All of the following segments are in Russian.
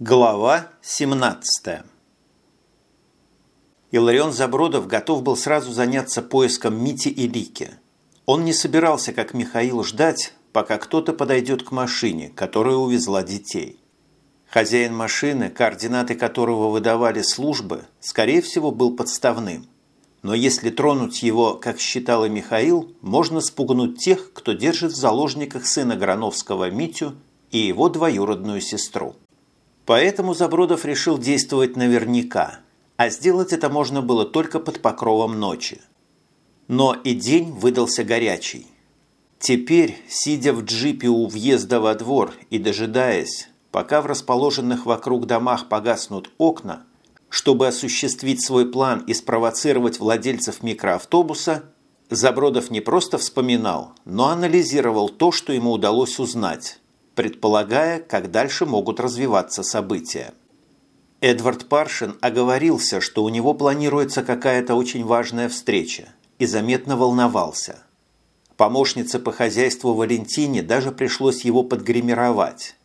Глава 17 Иларион Забродов готов был сразу заняться поиском Мити и Лики. Он не собирался, как Михаил, ждать, пока кто-то подойдет к машине, которая увезла детей. Хозяин машины, координаты которого выдавали службы, скорее всего, был подставным. Но если тронуть его, как считал и Михаил, можно спугнуть тех, кто держит в заложниках сына Грановского Митю и его двоюродную сестру. Поэтому Забродов решил действовать наверняка, а сделать это можно было только под покровом ночи. Но и день выдался горячий. Теперь, сидя в джипе у въезда во двор и дожидаясь, пока в расположенных вокруг домах погаснут окна, чтобы осуществить свой план и спровоцировать владельцев микроавтобуса, Забродов не просто вспоминал, но анализировал то, что ему удалось узнать предполагая, как дальше могут развиваться события. Эдвард Паршин оговорился, что у него планируется какая-то очень важная встреча, и заметно волновался. Помощнице по хозяйству Валентине даже пришлось его подгримировать.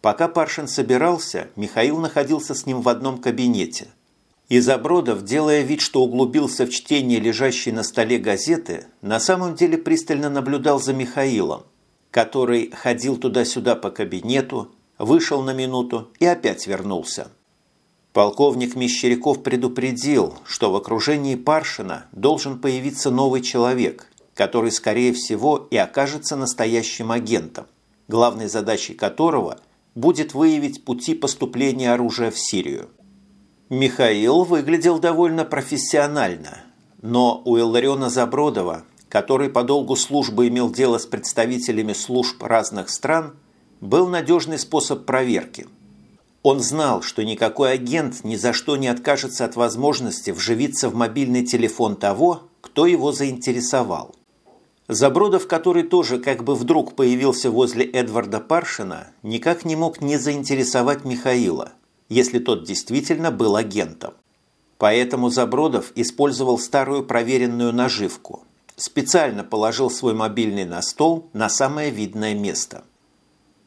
Пока Паршин собирался, Михаил находился с ним в одном кабинете. И делая вид, что углубился в чтение лежащей на столе газеты, на самом деле пристально наблюдал за Михаилом, который ходил туда-сюда по кабинету, вышел на минуту и опять вернулся. Полковник Мещеряков предупредил, что в окружении Паршина должен появиться новый человек, который, скорее всего, и окажется настоящим агентом, главной задачей которого будет выявить пути поступления оружия в Сирию. Михаил выглядел довольно профессионально, но у Иллариона Забродова который по долгу службы имел дело с представителями служб разных стран, был надежный способ проверки. Он знал, что никакой агент ни за что не откажется от возможности вживиться в мобильный телефон того, кто его заинтересовал. Забродов, который тоже как бы вдруг появился возле Эдварда Паршина, никак не мог не заинтересовать Михаила, если тот действительно был агентом. Поэтому Забродов использовал старую проверенную наживку – специально положил свой мобильный на стол на самое видное место.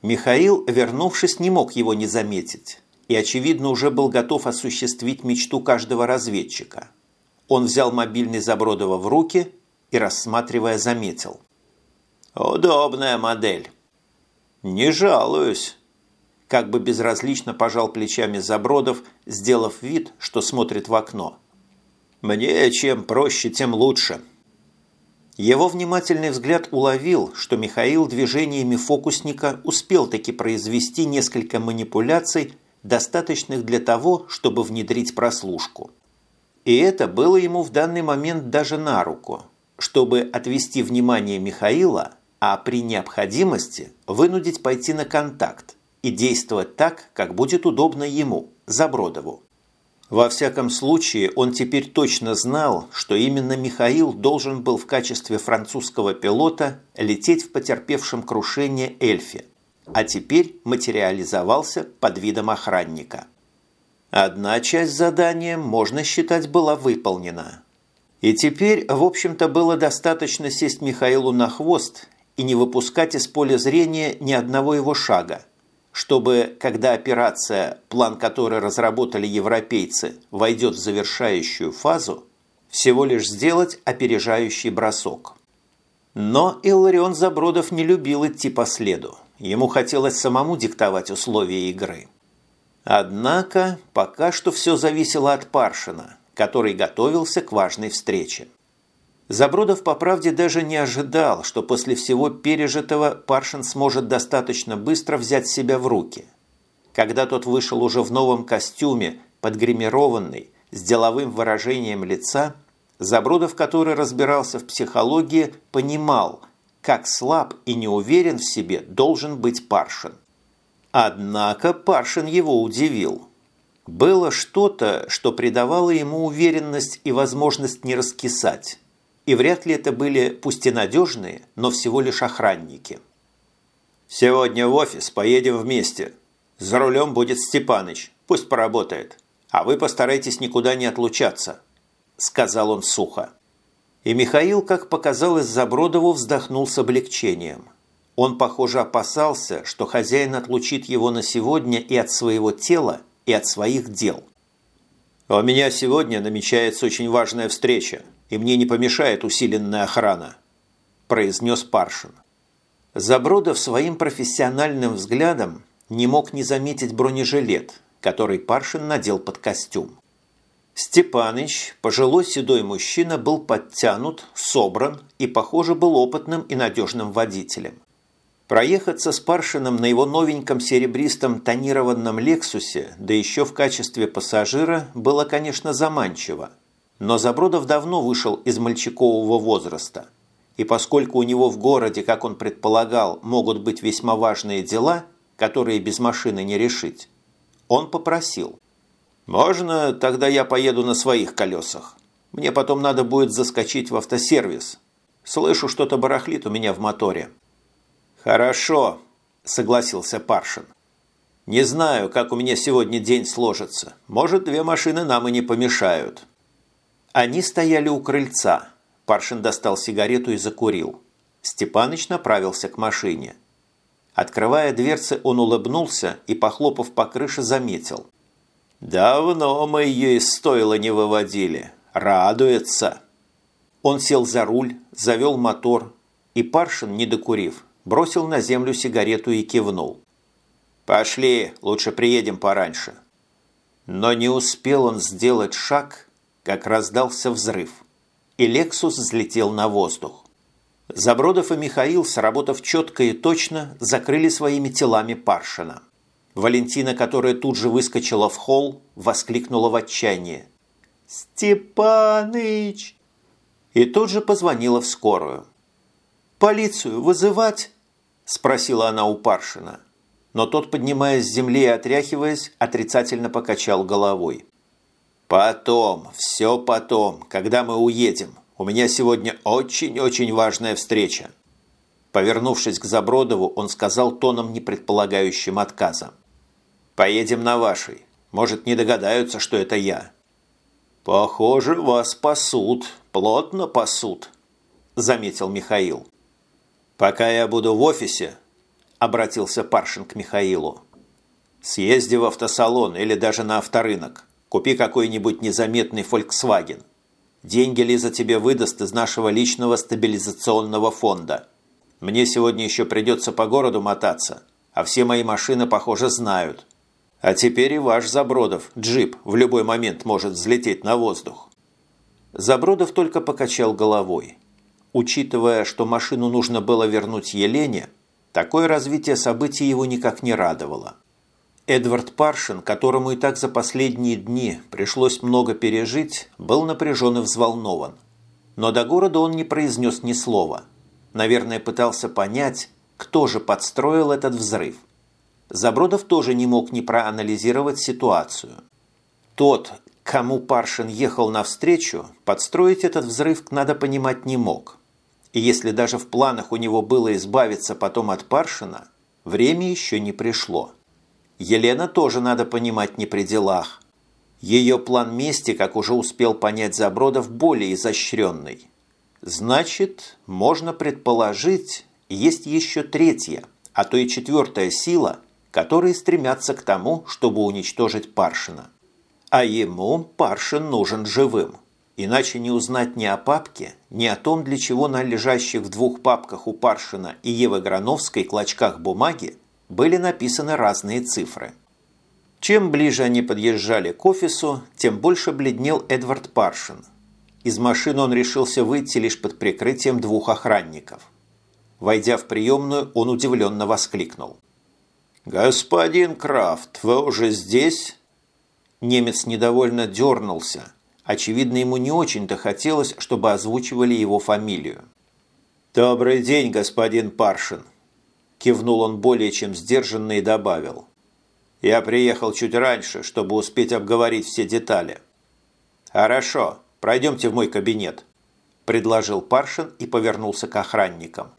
Михаил, вернувшись, не мог его не заметить и, очевидно, уже был готов осуществить мечту каждого разведчика. Он взял мобильный Забродова в руки и, рассматривая, заметил. «Удобная модель». «Не жалуюсь», – как бы безразлично пожал плечами Забродов, сделав вид, что смотрит в окно. «Мне чем проще, тем лучше». Его внимательный взгляд уловил, что Михаил движениями фокусника успел таки произвести несколько манипуляций, достаточных для того, чтобы внедрить прослушку. И это было ему в данный момент даже на руку, чтобы отвести внимание Михаила, а при необходимости вынудить пойти на контакт и действовать так, как будет удобно ему, Забродову. Во всяком случае, он теперь точно знал, что именно Михаил должен был в качестве французского пилота лететь в потерпевшем крушение Эльфе, а теперь материализовался под видом охранника. Одна часть задания, можно считать, была выполнена. И теперь, в общем-то, было достаточно сесть Михаилу на хвост и не выпускать из поля зрения ни одного его шага, чтобы, когда операция, план которой разработали европейцы, войдет в завершающую фазу, всего лишь сделать опережающий бросок. Но Илларион Забродов не любил идти по следу. Ему хотелось самому диктовать условия игры. Однако пока что все зависело от Паршина, который готовился к важной встрече. Забродов, по правде, даже не ожидал, что после всего пережитого Паршин сможет достаточно быстро взять себя в руки. Когда тот вышел уже в новом костюме, подгримированный, с деловым выражением лица, Забродов, который разбирался в психологии, понимал, как слаб и не уверен в себе должен быть Паршин. Однако Паршин его удивил. Было что-то, что придавало ему уверенность и возможность не раскисать и вряд ли это были пусть и надежные, но всего лишь охранники. «Сегодня в офис поедем вместе. За рулем будет Степаныч, пусть поработает. А вы постарайтесь никуда не отлучаться», – сказал он сухо. И Михаил, как показалось Забродову, вздохнул с облегчением. Он, похоже, опасался, что хозяин отлучит его на сегодня и от своего тела, и от своих дел. «У меня сегодня намечается очень важная встреча, и мне не помешает усиленная охрана», – произнес Паршин. Забродов своим профессиональным взглядом не мог не заметить бронежилет, который Паршин надел под костюм. Степаныч, пожилой седой мужчина, был подтянут, собран и, похоже, был опытным и надежным водителем. Проехаться с Паршином на его новеньком серебристом тонированном «Лексусе», да еще в качестве пассажира, было, конечно, заманчиво. Но Забродов давно вышел из мальчикового возраста. И поскольку у него в городе, как он предполагал, могут быть весьма важные дела, которые без машины не решить, он попросил. «Можно тогда я поеду на своих колесах? Мне потом надо будет заскочить в автосервис. Слышу, что-то барахлит у меня в моторе». «Хорошо», – согласился Паршин. «Не знаю, как у меня сегодня день сложится. Может, две машины нам и не помешают». Они стояли у крыльца. Паршин достал сигарету и закурил. Степаныч направился к машине. Открывая дверцы, он улыбнулся и, похлопав по крыше, заметил. «Давно мы ее из стойла не выводили. Радуется!» Он сел за руль, завел мотор, и Паршин, не докурив, бросил на землю сигарету и кивнул. «Пошли, лучше приедем пораньше». Но не успел он сделать шаг, как раздался взрыв, и «Лексус» взлетел на воздух. Забродов и Михаил, сработав четко и точно, закрыли своими телами Паршина. Валентина, которая тут же выскочила в холл, воскликнула в отчаянии. «Степаныч!» И тут же позвонила в скорую. «Полицию вызывать?» – спросила она у Паршина. Но тот, поднимаясь с земли и отряхиваясь, отрицательно покачал головой. «Потом, все потом, когда мы уедем. У меня сегодня очень-очень важная встреча». Повернувшись к Забродову, он сказал тоном, не предполагающим отказа. «Поедем на вашей. Может, не догадаются, что это я». «Похоже, вас пасут, плотно пасут», – заметил Михаил. «Пока я буду в офисе», – обратился Паршин к Михаилу, – «съезди в автосалон или даже на авторынок. Купи какой-нибудь незаметный Volkswagen. Деньги Лиза тебе выдаст из нашего личного стабилизационного фонда. Мне сегодня еще придется по городу мотаться, а все мои машины, похоже, знают. А теперь и ваш Забродов, джип, в любой момент может взлететь на воздух». Забродов только покачал головой. Учитывая, что машину нужно было вернуть Елене, такое развитие событий его никак не радовало. Эдвард Паршин, которому и так за последние дни пришлось много пережить, был напряжен и взволнован. Но до города он не произнес ни слова. Наверное, пытался понять, кто же подстроил этот взрыв. Забродов тоже не мог не проанализировать ситуацию. Тот, кому Паршин ехал навстречу, подстроить этот взрыв, надо понимать, не мог. И если даже в планах у него было избавиться потом от Паршина, время еще не пришло. Елена тоже, надо понимать, не при делах. Ее план мести, как уже успел понять Забродов, более изощренный. Значит, можно предположить, есть еще третья, а то и четвертая сила, которые стремятся к тому, чтобы уничтожить Паршина. А ему Паршин нужен живым – Иначе не узнать ни о папке, ни о том, для чего на лежащих в двух папках у Паршина и Евы Грановской клочках бумаги были написаны разные цифры. Чем ближе они подъезжали к офису, тем больше бледнел Эдвард Паршин. Из машины он решился выйти лишь под прикрытием двух охранников. Войдя в приемную, он удивленно воскликнул. «Господин Крафт, вы уже здесь?» Немец недовольно дернулся – Очевидно, ему не очень-то хотелось, чтобы озвучивали его фамилию. «Добрый день, господин Паршин!» Кивнул он более чем сдержанно и добавил. «Я приехал чуть раньше, чтобы успеть обговорить все детали». «Хорошо, пройдемте в мой кабинет», – предложил Паршин и повернулся к охранникам.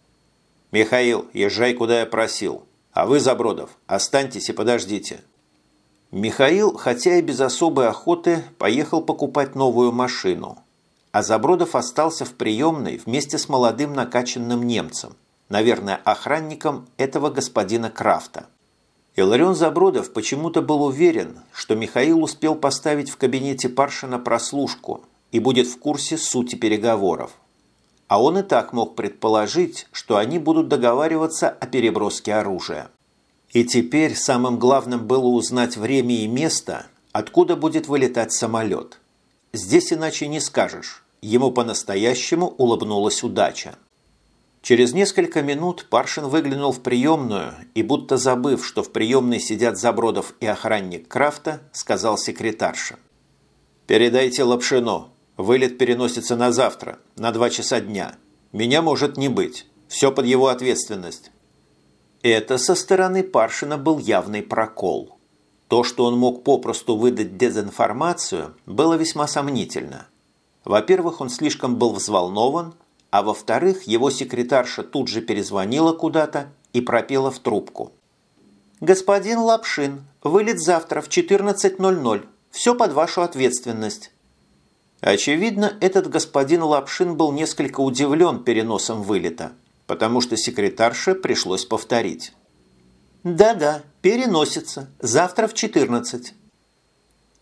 «Михаил, езжай, куда я просил. А вы, Забродов, останьтесь и подождите. Михаил, хотя и без особой охоты, поехал покупать новую машину. А Забродов остался в приемной вместе с молодым накачанным немцем, наверное, охранником этого господина Крафта. Иларион Забродов почему-то был уверен, что Михаил успел поставить в кабинете Паршина прослушку и будет в курсе сути переговоров. А он и так мог предположить, что они будут договариваться о переброске оружия. И теперь самым главным было узнать время и место, откуда будет вылетать самолет. Здесь иначе не скажешь. Ему по-настоящему улыбнулась удача. Через несколько минут Паршин выглянул в приемную и, будто забыв, что в приемной сидят Забродов и охранник Крафта, сказал секретарше. «Передайте Лапшину. Вылет переносится на завтра, на два часа дня. Меня может не быть. Все под его ответственность». Это со стороны Паршина был явный прокол. То, что он мог попросту выдать дезинформацию, было весьма сомнительно. Во-первых, он слишком был взволнован, а во-вторых, его секретарша тут же перезвонила куда-то и пропела в трубку. «Господин Лапшин, вылет завтра в 14.00. Все под вашу ответственность». Очевидно, этот господин Лапшин был несколько удивлен переносом вылета, потому что секретарше пришлось повторить. «Да-да, переносится. Завтра в 14».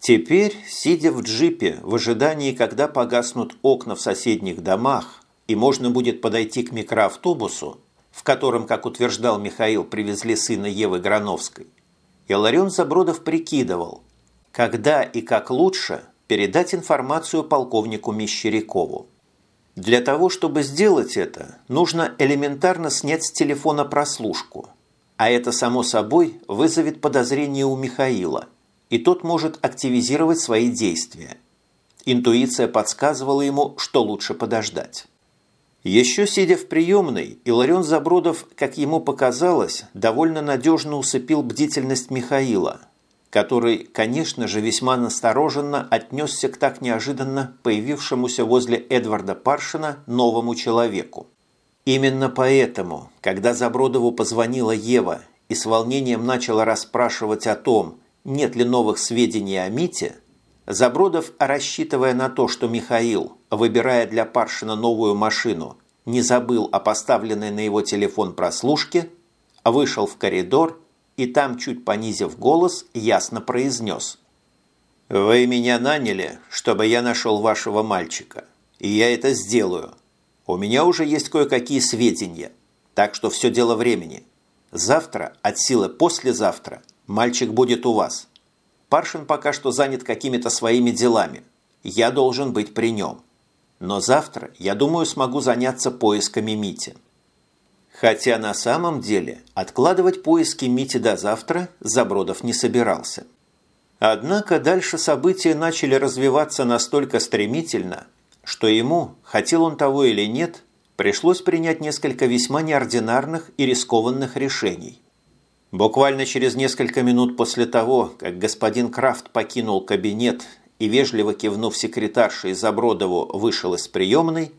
Теперь, сидя в джипе в ожидании, когда погаснут окна в соседних домах, и можно будет подойти к микроавтобусу, в котором, как утверждал Михаил, привезли сына Евы Грановской, Иларион Забродов прикидывал, когда и как лучше передать информацию полковнику Мещерякову. Для того, чтобы сделать это, нужно элементарно снять с телефона прослушку, а это, само собой, вызовет подозрение у Михаила, и тот может активизировать свои действия. Интуиция подсказывала ему, что лучше подождать. Еще сидя в приемной, Иларион Забродов, как ему показалось, довольно надежно усыпил бдительность Михаила, который, конечно же, весьма настороженно отнесся к так неожиданно появившемуся возле Эдварда Паршина новому человеку. Именно поэтому, когда Забродову позвонила Ева и с волнением начала расспрашивать о том, нет ли новых сведений о Мите, Забродов, рассчитывая на то, что Михаил, выбирая для Паршина новую машину, не забыл о поставленной на его телефон прослушке, вышел в коридор и там, чуть понизив голос, ясно произнес. «Вы меня наняли, чтобы я нашел вашего мальчика, и я это сделаю. У меня уже есть кое-какие сведения, так что все дело времени. Завтра, от силы послезавтра, мальчик будет у вас. Паршин пока что занят какими-то своими делами. Я должен быть при нем. Но завтра, я думаю, смогу заняться поисками Мити. Хотя на самом деле откладывать поиски Мити до завтра Забродов не собирался. Однако дальше события начали развиваться настолько стремительно, что ему, хотел он того или нет, пришлось принять несколько весьма неординарных и рискованных решений – Буквально через несколько минут после того, как господин Крафт покинул кабинет и, вежливо кивнув секретарше Забродову, вышел из приемной,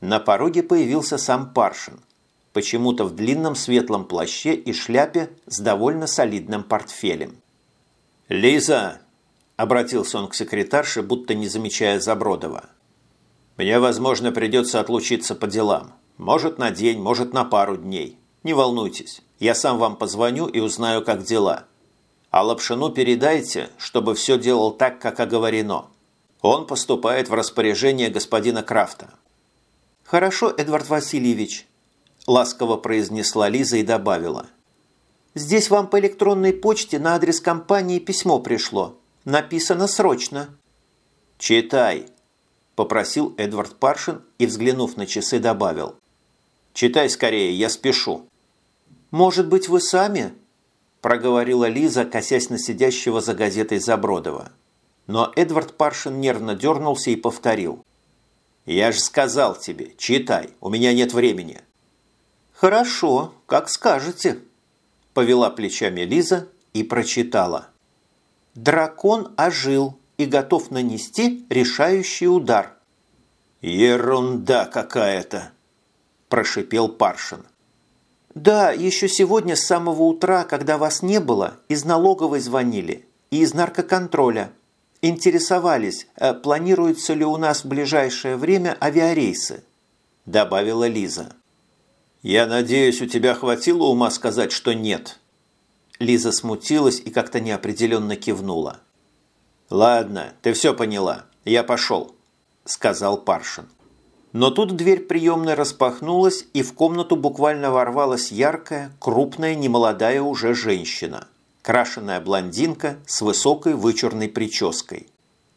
на пороге появился сам Паршин, почему-то в длинном светлом плаще и шляпе с довольно солидным портфелем. «Лиза!» – обратился он к секретарше, будто не замечая Забродова. «Мне, возможно, придется отлучиться по делам. Может, на день, может, на пару дней. Не волнуйтесь, я сам вам позвоню и узнаю, как дела. А Лапшину передайте, чтобы все делал так, как оговорено. Он поступает в распоряжение господина Крафта». «Хорошо, Эдвард Васильевич», – ласково произнесла Лиза и добавила. «Здесь вам по электронной почте на адрес компании письмо пришло. Написано срочно». «Читай», – попросил Эдвард Паршин и, взглянув на часы, добавил. «Читай скорее, я спешу». «Может быть, вы сами?» – проговорила Лиза, косясь на сидящего за газетой Забродова. Но Эдвард Паршин нервно дернулся и повторил. «Я же сказал тебе, читай, у меня нет времени». «Хорошо, как скажете», – повела плечами Лиза и прочитала. «Дракон ожил и готов нанести решающий удар». «Ерунда какая-то!» – прошипел Паршин. «Да, еще сегодня с самого утра, когда вас не было, из налоговой звонили и из наркоконтроля. Интересовались, э, планируются ли у нас в ближайшее время авиарейсы», – добавила Лиза. Я надеюсь, у тебя хватило ума сказать, что нет?» Лиза смутилась и как-то неопределенно кивнула. «Ладно, ты все поняла. Я пошел», – сказал Паршин. Но тут дверь приемной распахнулась, и в комнату буквально ворвалась яркая, крупная, немолодая уже женщина. Крашеная блондинка с высокой вычурной прической.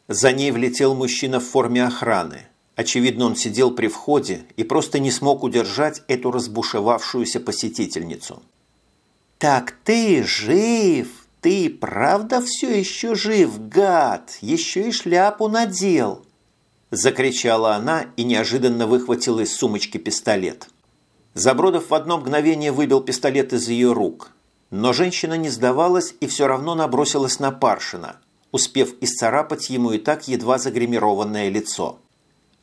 За ней влетел мужчина в форме охраны. Очевидно, он сидел при входе и просто не смог удержать эту разбушевавшуюся посетительницу. «Так ты жив! Ты правда все еще жив, гад? Еще и шляпу надел!» Закричала она и неожиданно выхватила из сумочки пистолет. Забродов в одно мгновение выбил пистолет из ее рук. Но женщина не сдавалась и все равно набросилась на Паршина, успев исцарапать ему и так едва загримированное лицо.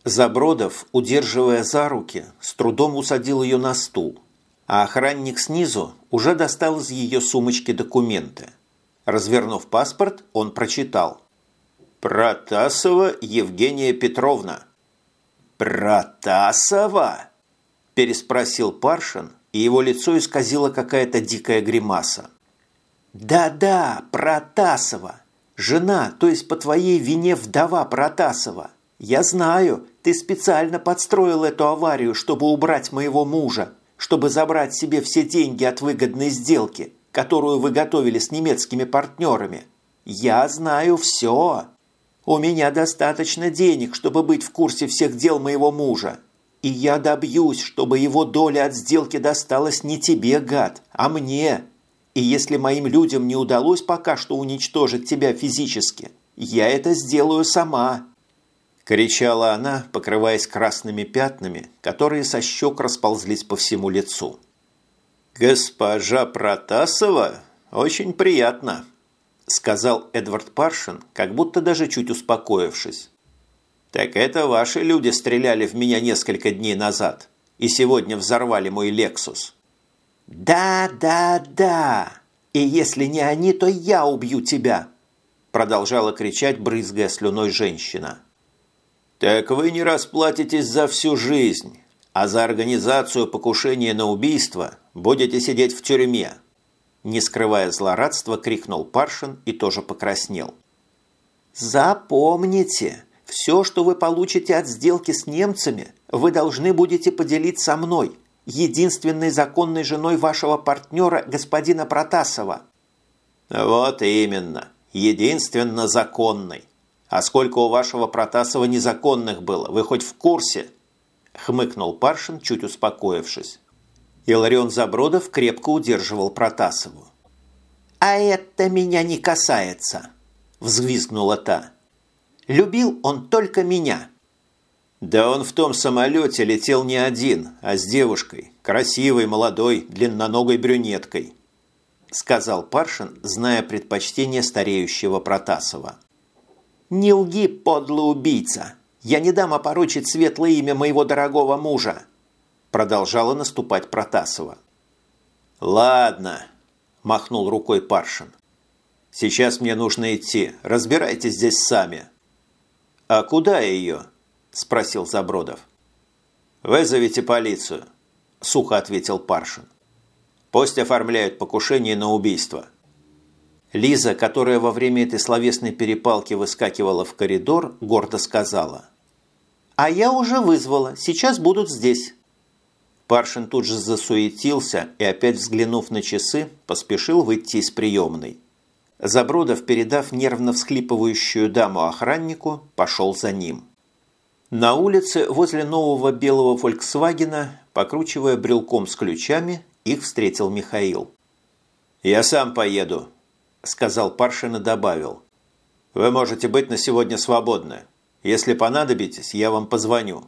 Забродов, удерживая за руки, с трудом усадил ее на стул – а охранник снизу уже достал из ее сумочки документы. Развернув паспорт, он прочитал. «Протасова Евгения Петровна». «Протасова?» – переспросил Паршин, и его лицо исказило какая-то дикая гримаса. «Да-да, Протасова. Жена, то есть по твоей вине вдова Протасова. Я знаю, ты специально подстроил эту аварию, чтобы убрать моего мужа чтобы забрать себе все деньги от выгодной сделки, которую вы готовили с немецкими партнерами. Я знаю все. У меня достаточно денег, чтобы быть в курсе всех дел моего мужа. И я добьюсь, чтобы его доля от сделки досталась не тебе, гад, а мне. И если моим людям не удалось пока что уничтожить тебя физически, я это сделаю сама кричала она, покрываясь красными пятнами, которые со щек расползлись по всему лицу. «Госпожа Протасова? Очень приятно», – сказал Эдвард Паршин, как будто даже чуть успокоившись. «Так это ваши люди стреляли в меня несколько дней назад и сегодня взорвали мой «Лексус». «Да, да, да! И если не они, то я убью тебя!» Продолжала кричать, брызгая слюной женщина. «Так вы не расплатитесь за всю жизнь, а за организацию покушения на убийство будете сидеть в тюрьме!» Не скрывая злорадства, крикнул Паршин и тоже покраснел. «Запомните, все, что вы получите от сделки с немцами, вы должны будете поделить со мной, единственной законной женой вашего партнера, господина Протасова». «Вот именно, единственно законной. «А сколько у вашего Протасова незаконных было? Вы хоть в курсе?» Хмыкнул Паршин, чуть успокоившись. Иларион Забродов крепко удерживал Протасову. «А это меня не касается!» – взвизгнула та. «Любил он только меня!» «Да он в том самолете летел не один, а с девушкой, красивой, молодой, длинноногой брюнеткой», – сказал Паршин, зная предпочтение стареющего Протасова. «Не лги, подлый убийца! Я не дам опорочить светлое имя моего дорогого мужа!» Продолжала наступать Протасова. «Ладно», – махнул рукой Паршин. «Сейчас мне нужно идти. Разбирайтесь здесь сами». «А куда ее?» – спросил Забродов. «Вызовите полицию», – сухо ответил Паршин. «Пусть оформляют покушение на убийство». Лиза, которая во время этой словесной перепалки выскакивала в коридор, гордо сказала. «А я уже вызвала. Сейчас будут здесь». Паршин тут же засуетился и, опять взглянув на часы, поспешил выйти из приемной. Забродов, передав нервно всхлипывающую даму охраннику, пошел за ним. На улице возле нового белого «Фольксвагена», покручивая брелком с ключами, их встретил Михаил. «Я сам поеду», – сказал Паршин и добавил. «Вы можете быть на сегодня свободны. Если понадобитесь, я вам позвоню.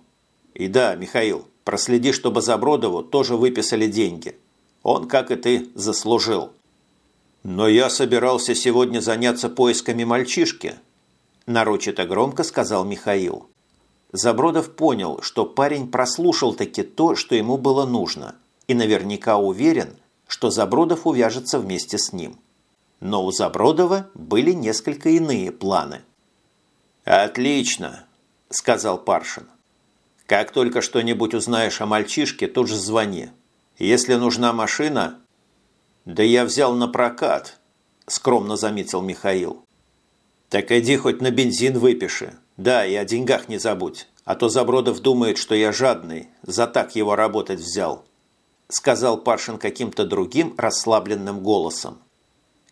И да, Михаил, проследи, чтобы Забродову тоже выписали деньги. Он, как и ты, заслужил». «Но я собирался сегодня заняться поисками мальчишки», – нарочито громко сказал Михаил. Забродов понял, что парень прослушал таки то, что ему было нужно, и наверняка уверен, что Забродов увяжется вместе с ним. Но у Забродова были несколько иные планы. «Отлично», – сказал Паршин. «Как только что-нибудь узнаешь о мальчишке, тут же звони. Если нужна машина...» «Да я взял на прокат», – скромно заметил Михаил. «Так иди хоть на бензин выпиши. Да, и о деньгах не забудь, а то Забродов думает, что я жадный, за так его работать взял», – сказал Паршин каким-то другим расслабленным голосом.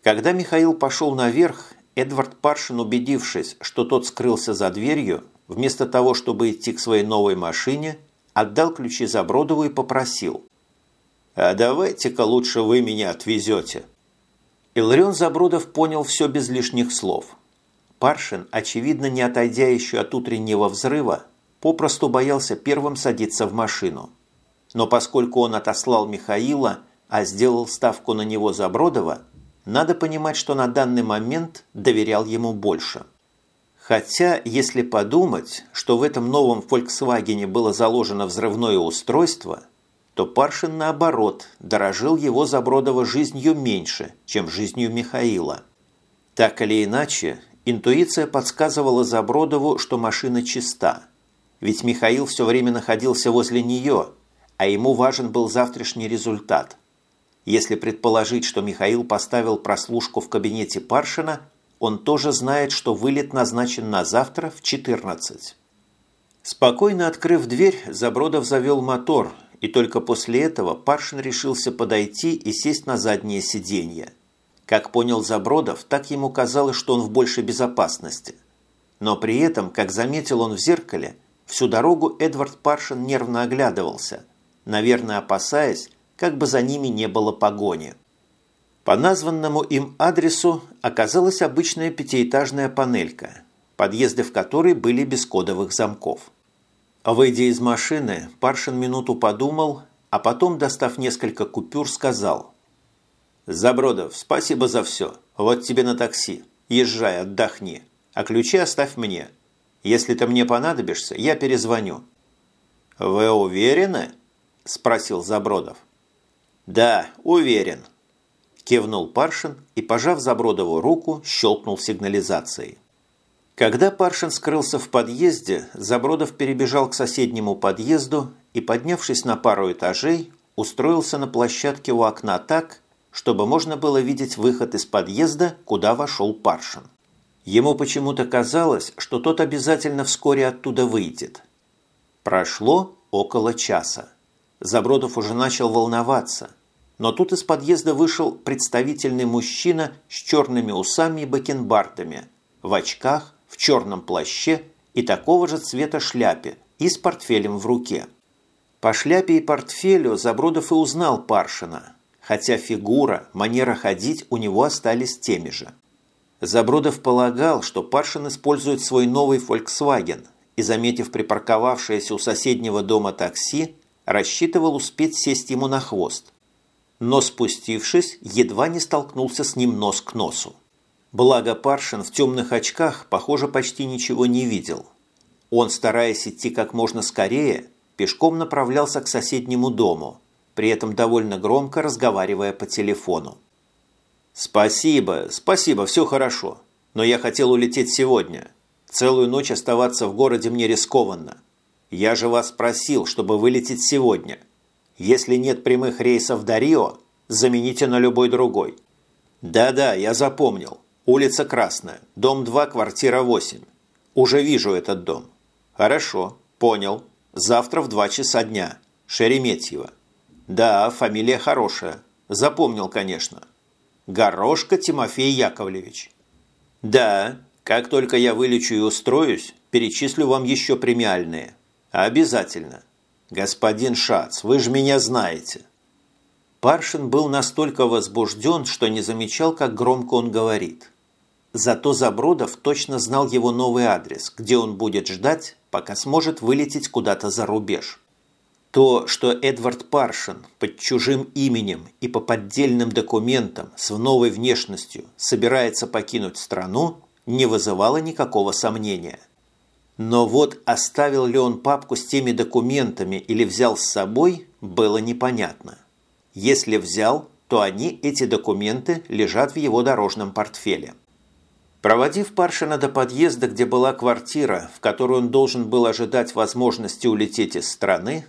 Когда Михаил пошел наверх, Эдвард Паршин, убедившись, что тот скрылся за дверью, вместо того, чтобы идти к своей новой машине, отдал ключи Забродову и попросил. «А давайте-ка лучше вы меня отвезете». Иларион Забродов понял все без лишних слов. Паршин, очевидно, не отойдя еще от утреннего взрыва, попросту боялся первым садиться в машину. Но поскольку он отослал Михаила, а сделал ставку на него Забродова, надо понимать, что на данный момент доверял ему больше. Хотя, если подумать, что в этом новом «Фольксвагене» было заложено взрывное устройство, то Паршин, наоборот, дорожил его Забродова жизнью меньше, чем жизнью Михаила. Так или иначе, интуиция подсказывала Забродову, что машина чиста. Ведь Михаил все время находился возле нее, а ему важен был завтрашний результат. Если предположить, что Михаил поставил прослушку в кабинете Паршина, он тоже знает, что вылет назначен на завтра в 14. Спокойно открыв дверь, Забродов завел мотор, и только после этого Паршин решился подойти и сесть на заднее сиденье. Как понял Забродов, так ему казалось, что он в большей безопасности. Но при этом, как заметил он в зеркале, всю дорогу Эдвард Паршин нервно оглядывался, наверное, опасаясь, как бы за ними не было погони. По названному им адресу оказалась обычная пятиэтажная панелька, подъезды в которой были без кодовых замков. Выйдя из машины, Паршин минуту подумал, а потом, достав несколько купюр, сказал «Забродов, спасибо за все. Вот тебе на такси. Езжай, отдохни. А ключи оставь мне. Если ты мне понадобишься, я перезвоню». «Вы уверены?» – спросил Забродов. «Да, уверен», – кивнул Паршин и, пожав Забродову руку, щелкнул сигнализацией. Когда Паршин скрылся в подъезде, Забродов перебежал к соседнему подъезду и, поднявшись на пару этажей, устроился на площадке у окна так, чтобы можно было видеть выход из подъезда, куда вошел Паршин. Ему почему-то казалось, что тот обязательно вскоре оттуда выйдет. Прошло около часа. Забродов уже начал волноваться, но тут из подъезда вышел представительный мужчина с черными усами и бакенбардами, в очках, в черном плаще и такого же цвета шляпе и с портфелем в руке. По шляпе и портфелю Забродов и узнал Паршина, хотя фигура, манера ходить у него остались теми же. Забродов полагал, что Паршин использует свой новый Volkswagen и, заметив припарковавшееся у соседнего дома такси, рассчитывал успеть сесть ему на хвост. Но спустившись, едва не столкнулся с ним нос к носу. Благо Паршин в темных очках, похоже, почти ничего не видел. Он, стараясь идти как можно скорее, пешком направлялся к соседнему дому, при этом довольно громко разговаривая по телефону. «Спасибо, спасибо, все хорошо. Но я хотел улететь сегодня. Целую ночь оставаться в городе мне рискованно. Я же вас просил, чтобы вылететь сегодня. Если нет прямых рейсов до Рио, замените на любой другой». «Да-да, я запомнил. Улица Красная, дом 2, квартира 8. Уже вижу этот дом. Хорошо, понял. Завтра в 2 часа дня. Шереметьево. Да, фамилия хорошая. Запомнил, конечно. Горошка Тимофей Яковлевич. Да, как только я вылечу и устроюсь, перечислю вам еще премиальные. Обязательно. Господин Шац, вы же меня знаете. Паршин был настолько возбужден, что не замечал, как громко он говорит. Зато Забродов точно знал его новый адрес, где он будет ждать, пока сможет вылететь куда-то за рубеж. То, что Эдвард Паршин под чужим именем и по поддельным документам с новой внешностью собирается покинуть страну, не вызывало никакого сомнения. Но вот оставил ли он папку с теми документами или взял с собой, было непонятно. Если взял, то они, эти документы, лежат в его дорожном портфеле. Проводив Паршина до подъезда, где была квартира, в которую он должен был ожидать возможности улететь из страны,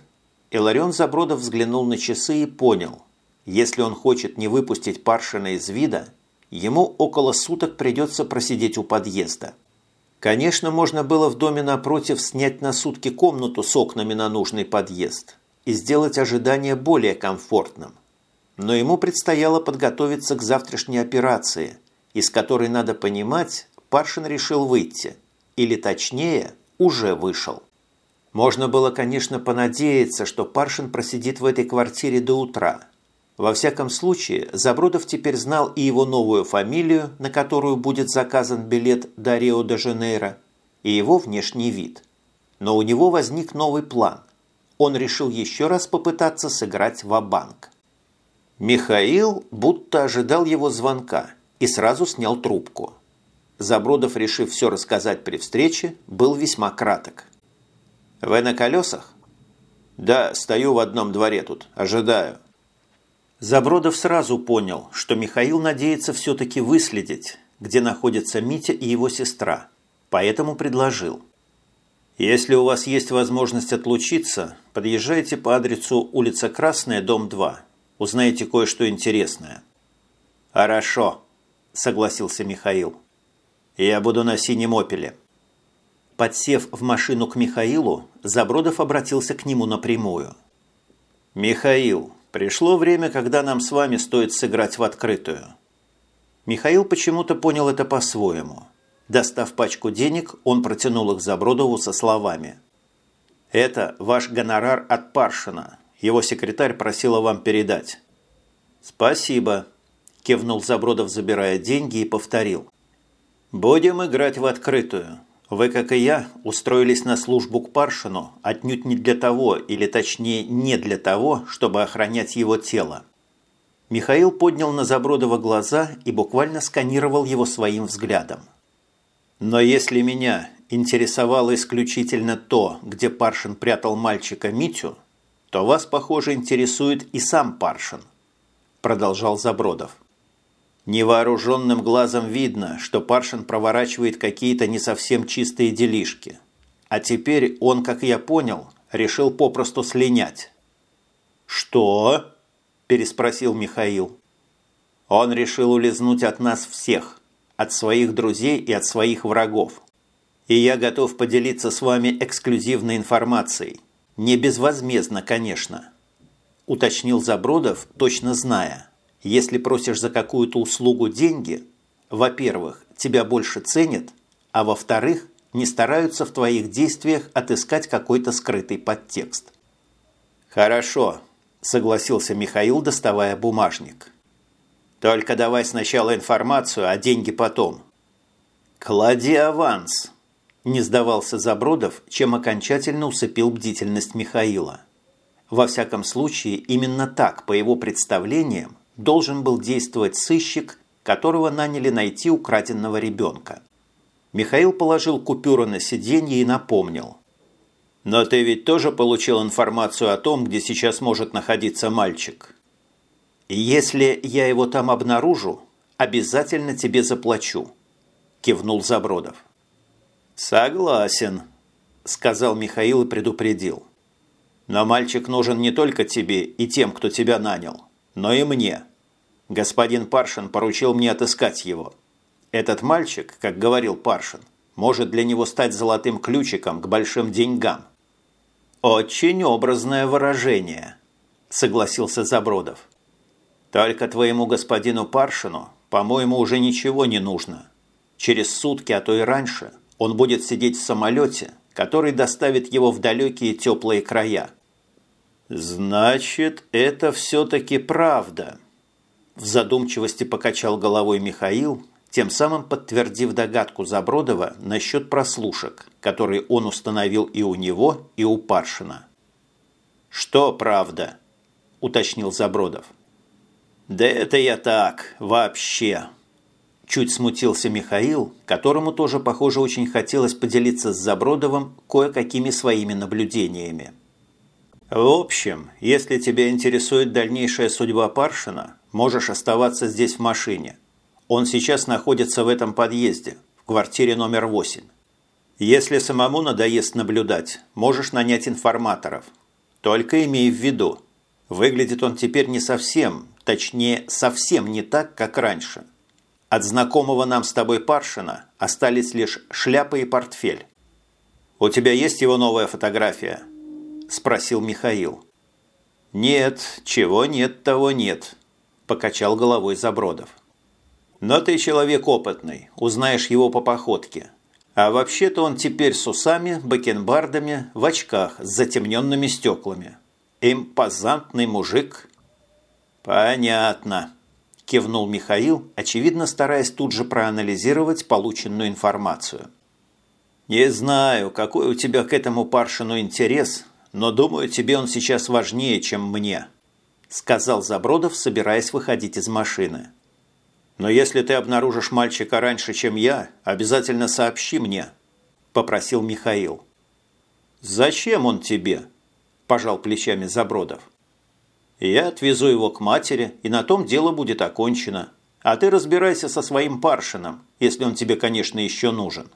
Иларион Забродов взглянул на часы и понял, если он хочет не выпустить Паршина из вида, ему около суток придется просидеть у подъезда. Конечно, можно было в доме напротив снять на сутки комнату с окнами на нужный подъезд и сделать ожидание более комфортным. Но ему предстояло подготовиться к завтрашней операции, из которой, надо понимать, Паршин решил выйти, или точнее, уже вышел. Можно было, конечно, понадеяться, что Паршин просидит в этой квартире до утра. Во всяком случае, Забродов теперь знал и его новую фамилию, на которую будет заказан билет до Рио-де-Жанейро, и его внешний вид. Но у него возник новый план. Он решил еще раз попытаться сыграть в банк Михаил будто ожидал его звонка и сразу снял трубку. Забродов, решив все рассказать при встрече, был весьма краток. «Вы на колесах?» «Да, стою в одном дворе тут, ожидаю». Забродов сразу понял, что Михаил надеется все-таки выследить, где находятся Митя и его сестра, поэтому предложил. «Если у вас есть возможность отлучиться, подъезжайте по адресу улица Красная, дом 2. Узнаете кое-что интересное». «Хорошо», – согласился Михаил. «Я буду на синем «Опеле». Подсев в машину к Михаилу, Забродов обратился к нему напрямую. «Михаил, пришло время, когда нам с вами стоит сыграть в открытую». Михаил почему-то понял это по-своему. Достав пачку денег, он протянул их Забродову со словами. «Это ваш гонорар от Паршина. Его секретарь просила вам передать». «Спасибо», – кивнул Забродов, забирая деньги, и повторил. «Будем играть в открытую. Вы, как и я, устроились на службу к Паршину отнюдь не для того, или точнее не для того, чтобы охранять его тело. Михаил поднял на Забродова глаза и буквально сканировал его своим взглядом. Но если меня интересовало исключительно то, где Паршин прятал мальчика Митю, то вас, похоже, интересует и сам Паршин, продолжал Забродов. Невооруженным глазом видно, что Паршин проворачивает какие-то не совсем чистые делишки. А теперь он, как я понял, решил попросту слинять. «Что?» – переспросил Михаил. «Он решил улизнуть от нас всех, от своих друзей и от своих врагов. И я готов поделиться с вами эксклюзивной информацией. Не безвозмездно, конечно», – уточнил Забродов, точно зная – если просишь за какую-то услугу деньги, во-первых, тебя больше ценят, а во-вторых, не стараются в твоих действиях отыскать какой-то скрытый подтекст. «Хорошо», – согласился Михаил, доставая бумажник. «Только давай сначала информацию, а деньги потом». «Клади аванс», – не сдавался Забродов, чем окончательно усыпил бдительность Михаила. Во всяком случае, именно так, по его представлениям, должен был действовать сыщик, которого наняли найти украденного ребенка. Михаил положил купюру на сиденье и напомнил. «Но ты ведь тоже получил информацию о том, где сейчас может находиться мальчик?» «Если я его там обнаружу, обязательно тебе заплачу», – кивнул Забродов. «Согласен», – сказал Михаил и предупредил. «Но мальчик нужен не только тебе и тем, кто тебя нанял но и мне. Господин Паршин поручил мне отыскать его. Этот мальчик, как говорил Паршин, может для него стать золотым ключиком к большим деньгам. «Очень образное выражение», – согласился Забродов. «Только твоему господину Паршину, по-моему, уже ничего не нужно. Через сутки, а то и раньше, он будет сидеть в самолете, который доставит его в далекие теплые края. «Значит, это все-таки правда», – в задумчивости покачал головой Михаил, тем самым подтвердив догадку Забродова насчет прослушек, которые он установил и у него, и у Паршина. «Что правда?» – уточнил Забродов. «Да это я так, вообще!» Чуть смутился Михаил, которому тоже, похоже, очень хотелось поделиться с Забродовым кое-какими своими наблюдениями. В общем, если тебя интересует дальнейшая судьба Паршина, можешь оставаться здесь в машине. Он сейчас находится в этом подъезде, в квартире номер 8. Если самому надоест наблюдать, можешь нанять информаторов. Только имей в виду, выглядит он теперь не совсем, точнее, совсем не так, как раньше. От знакомого нам с тобой Паршина остались лишь шляпа и портфель. «У тебя есть его новая фотография?» – спросил Михаил. «Нет, чего нет, того нет», – покачал головой Забродов. «Но ты человек опытный, узнаешь его по походке. А вообще-то он теперь с усами, бакенбардами, в очках с затемненными стеклами. Импозантный мужик». «Понятно», – кивнул Михаил, очевидно стараясь тут же проанализировать полученную информацию. «Не знаю, какой у тебя к этому Паршину интерес, но думаю, тебе он сейчас важнее, чем мне», – сказал Забродов, собираясь выходить из машины. «Но если ты обнаружишь мальчика раньше, чем я, обязательно сообщи мне», – попросил Михаил. «Зачем он тебе?» – пожал плечами Забродов. «Я отвезу его к матери, и на том дело будет окончено. А ты разбирайся со своим Паршином, если он тебе, конечно, еще нужен».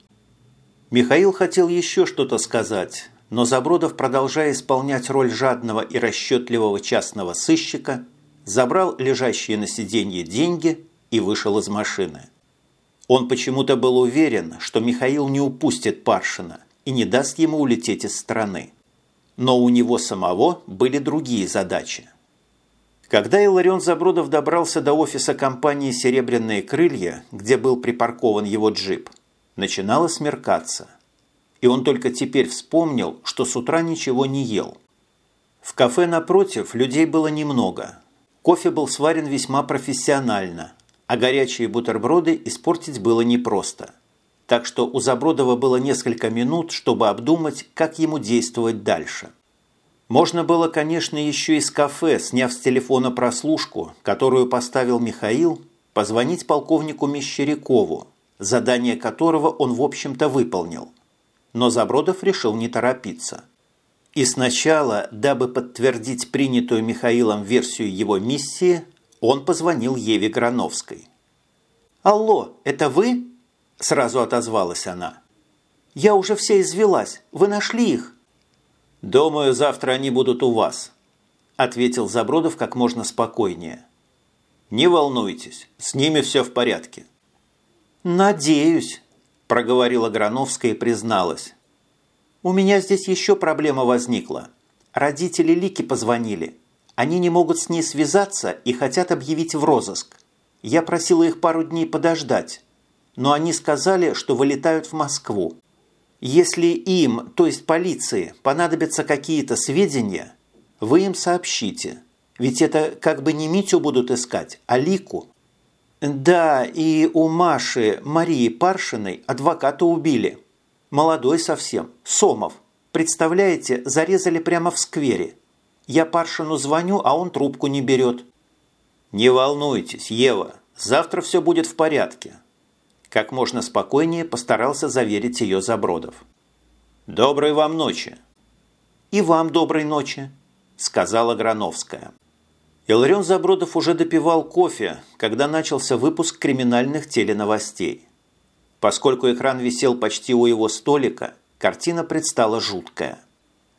Михаил хотел еще что-то сказать, но Забродов, продолжая исполнять роль жадного и расчетливого частного сыщика, забрал лежащие на сиденье деньги и вышел из машины. Он почему-то был уверен, что Михаил не упустит Паршина и не даст ему улететь из страны. Но у него самого были другие задачи. Когда Иларион Забродов добрался до офиса компании «Серебряные крылья», где был припаркован его джип, начинало смеркаться и он только теперь вспомнил, что с утра ничего не ел. В кафе напротив людей было немного. Кофе был сварен весьма профессионально, а горячие бутерброды испортить было непросто. Так что у Забродова было несколько минут, чтобы обдумать, как ему действовать дальше. Можно было, конечно, еще из кафе, сняв с телефона прослушку, которую поставил Михаил, позвонить полковнику Мещерякову, задание которого он, в общем-то, выполнил но Забродов решил не торопиться. И сначала, дабы подтвердить принятую Михаилом версию его миссии, он позвонил Еве Грановской. «Алло, это вы?» – сразу отозвалась она. «Я уже вся извелась. Вы нашли их?» «Думаю, завтра они будут у вас», – ответил Забродов как можно спокойнее. «Не волнуйтесь, с ними все в порядке». «Надеюсь», – проговорила Грановская и призналась. «У меня здесь еще проблема возникла. Родители Лики позвонили. Они не могут с ней связаться и хотят объявить в розыск. Я просила их пару дней подождать, но они сказали, что вылетают в Москву. Если им, то есть полиции, понадобятся какие-то сведения, вы им сообщите. Ведь это как бы не Митю будут искать, а Лику. Да, и у Маши, Марии Паршиной, адвоката убили. Молодой совсем, Сомов. Представляете, зарезали прямо в сквере. Я Паршину звоню, а он трубку не берет. Не волнуйтесь, Ева, завтра все будет в порядке. Как можно спокойнее постарался заверить ее Забродов. Доброй вам ночи. И вам доброй ночи, сказала Грановская. Иларион Забродов уже допивал кофе, когда начался выпуск криминальных теленовостей. Поскольку экран висел почти у его столика, картина предстала жуткая.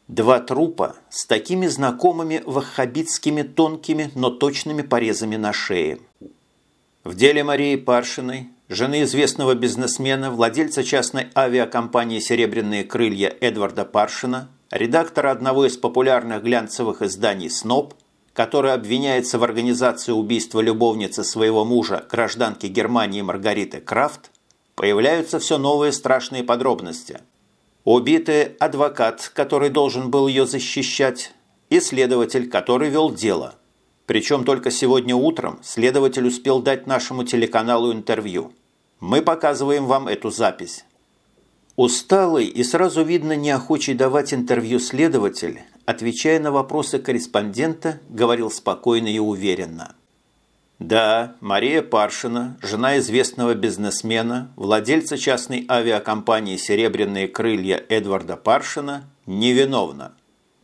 Два трупа с такими знакомыми ваххабитскими тонкими, но точными порезами на шее. В деле Марии Паршиной, жены известного бизнесмена, владельца частной авиакомпании «Серебряные крылья» Эдварда Паршина, редактора одного из популярных глянцевых изданий «СНОП», который обвиняется в организации убийства любовницы своего мужа, гражданки Германии Маргариты Крафт, появляются все новые страшные подробности. Убитый адвокат, который должен был ее защищать, и следователь, который вел дело. Причем только сегодня утром следователь успел дать нашему телеканалу интервью. Мы показываем вам эту запись. Усталый и сразу видно неохочий давать интервью следователь отвечая на вопросы корреспондента, говорил спокойно и уверенно. Да, Мария Паршина, жена известного бизнесмена, владельца частной авиакомпании «Серебряные крылья» Эдварда Паршина, невиновна.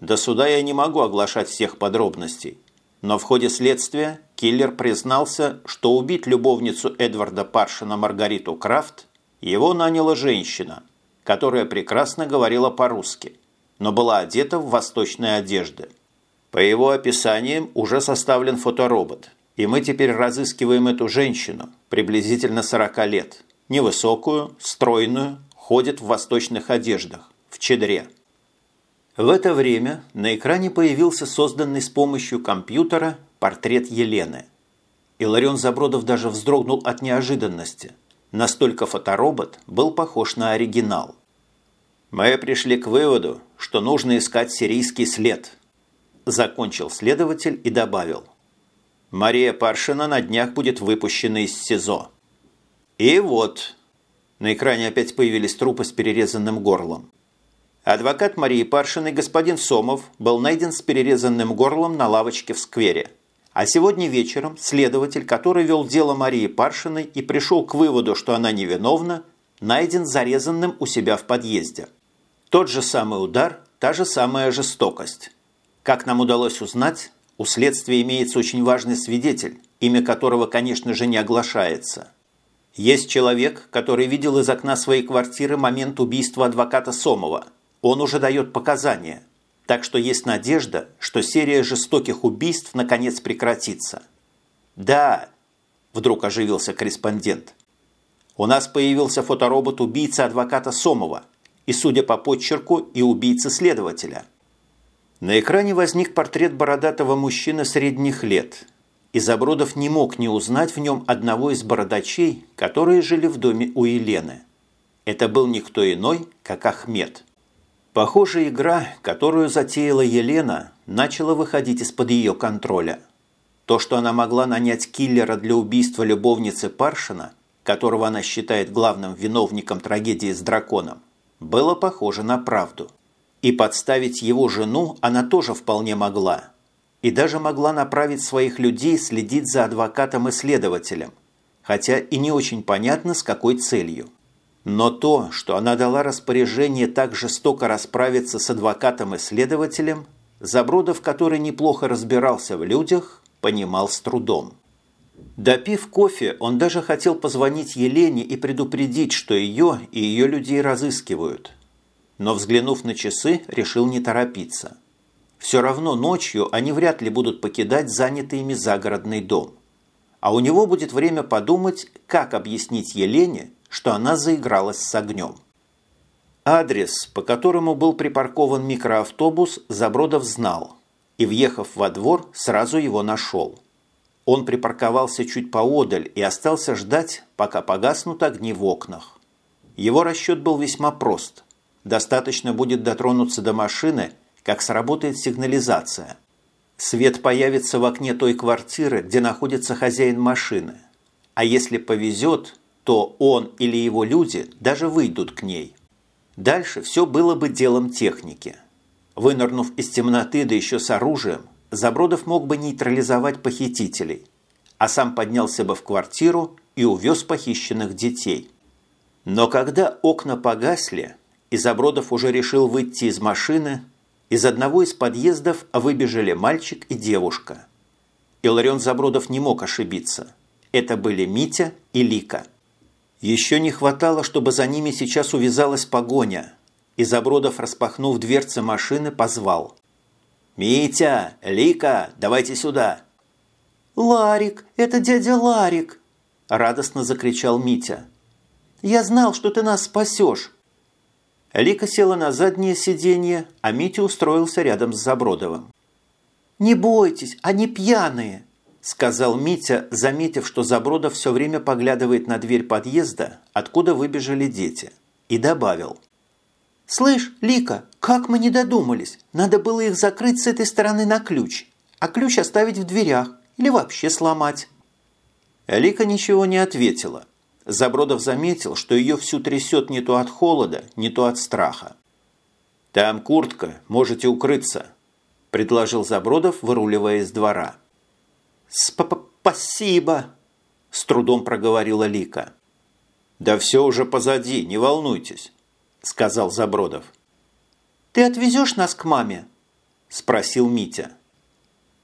До суда я не могу оглашать всех подробностей. Но в ходе следствия киллер признался, что убить любовницу Эдварда Паршина Маргариту Крафт его наняла женщина, которая прекрасно говорила по-русски – но была одета в восточные одежды – По его описаниям уже составлен фоторобот, и мы теперь разыскиваем эту женщину, приблизительно 40 лет, невысокую, стройную, ходит в восточных одеждах, в чедре. В это время на экране появился созданный с помощью компьютера портрет Елены. Иларион Забродов даже вздрогнул от неожиданности. Настолько фоторобот был похож на оригинал. Мы пришли к выводу, что нужно искать сирийский след. Закончил следователь и добавил. Мария Паршина на днях будет выпущена из СИЗО. И вот... На экране опять появились трупы с перерезанным горлом. Адвокат Марии Паршиной господин Сомов был найден с перерезанным горлом на лавочке в сквере. А сегодня вечером следователь, который вел дело Марии Паршиной и пришел к выводу, что она невиновна, найден зарезанным у себя в подъезде. Тот же самый удар, та же самая жестокость. Как нам удалось узнать, у следствия имеется очень важный свидетель, имя которого, конечно же, не оглашается. Есть человек, который видел из окна своей квартиры момент убийства адвоката Сомова. Он уже дает показания – так что есть надежда, что серия жестоких убийств наконец прекратится. «Да», – вдруг оживился корреспондент, – «у нас появился фоторобот убийцы адвоката Сомова и, судя по подчерку, и убийцы следователя». На экране возник портрет бородатого мужчины средних лет, и Забродов не мог не узнать в нем одного из бородачей, которые жили в доме у Елены. Это был никто иной, как Ахмед – Похоже, игра, которую затеяла Елена, начала выходить из-под ее контроля. То, что она могла нанять киллера для убийства любовницы Паршина, которого она считает главным виновником трагедии с драконом, было похоже на правду. И подставить его жену она тоже вполне могла. И даже могла направить своих людей следить за адвокатом и следователем, хотя и не очень понятно, с какой целью. Но то, что она дала распоряжение так жестоко расправиться с адвокатом и следователем, Забродов, который неплохо разбирался в людях, понимал с трудом. Допив кофе, он даже хотел позвонить Елене и предупредить, что ее и ее людей разыскивают. Но, взглянув на часы, решил не торопиться. Все равно ночью они вряд ли будут покидать занятый ими загородный дом. А у него будет время подумать, как объяснить Елене, что она заигралась с огнем. Адрес, по которому был припаркован микроавтобус, Забродов знал и, въехав во двор, сразу его нашел. Он припарковался чуть поодаль и остался ждать, пока погаснут огни в окнах. Его расчет был весьма прост. Достаточно будет дотронуться до машины, как сработает сигнализация. Свет появится в окне той квартиры, где находится хозяин машины. А если повезет, то он или его люди даже выйдут к ней. Дальше все было бы делом техники. Вынырнув из темноты, да еще с оружием, Забродов мог бы нейтрализовать похитителей, а сам поднялся бы в квартиру и увез похищенных детей. Но когда окна погасли, и Забродов уже решил выйти из машины, из одного из подъездов выбежали мальчик и девушка. Иларион Забродов не мог ошибиться. Это были Митя и Лика. Еще не хватало, чтобы за ними сейчас увязалась погоня. И Забродов, распахнув дверцы машины, позвал. «Митя! Лика! Давайте сюда!» «Ларик! Это дядя Ларик!» – радостно закричал Митя. «Я знал, что ты нас спасешь!» Лика села на заднее сиденье, а Митя устроился рядом с Забродовым. «Не бойтесь, они пьяные!» сказал Митя, заметив, что Забродов все время поглядывает на дверь подъезда, откуда выбежали дети, и добавил. «Слышь, Лика, как мы не додумались? Надо было их закрыть с этой стороны на ключ, а ключ оставить в дверях или вообще сломать». Лика ничего не ответила. Забродов заметил, что ее всю трясет не то от холода, не то от страха. «Там куртка, можете укрыться», – предложил Забродов, выруливая из двора. «Спасибо!» – с трудом проговорила Лика. «Да все уже позади, не волнуйтесь», – сказал Забродов. «Ты отвезешь нас к маме?» – спросил Митя.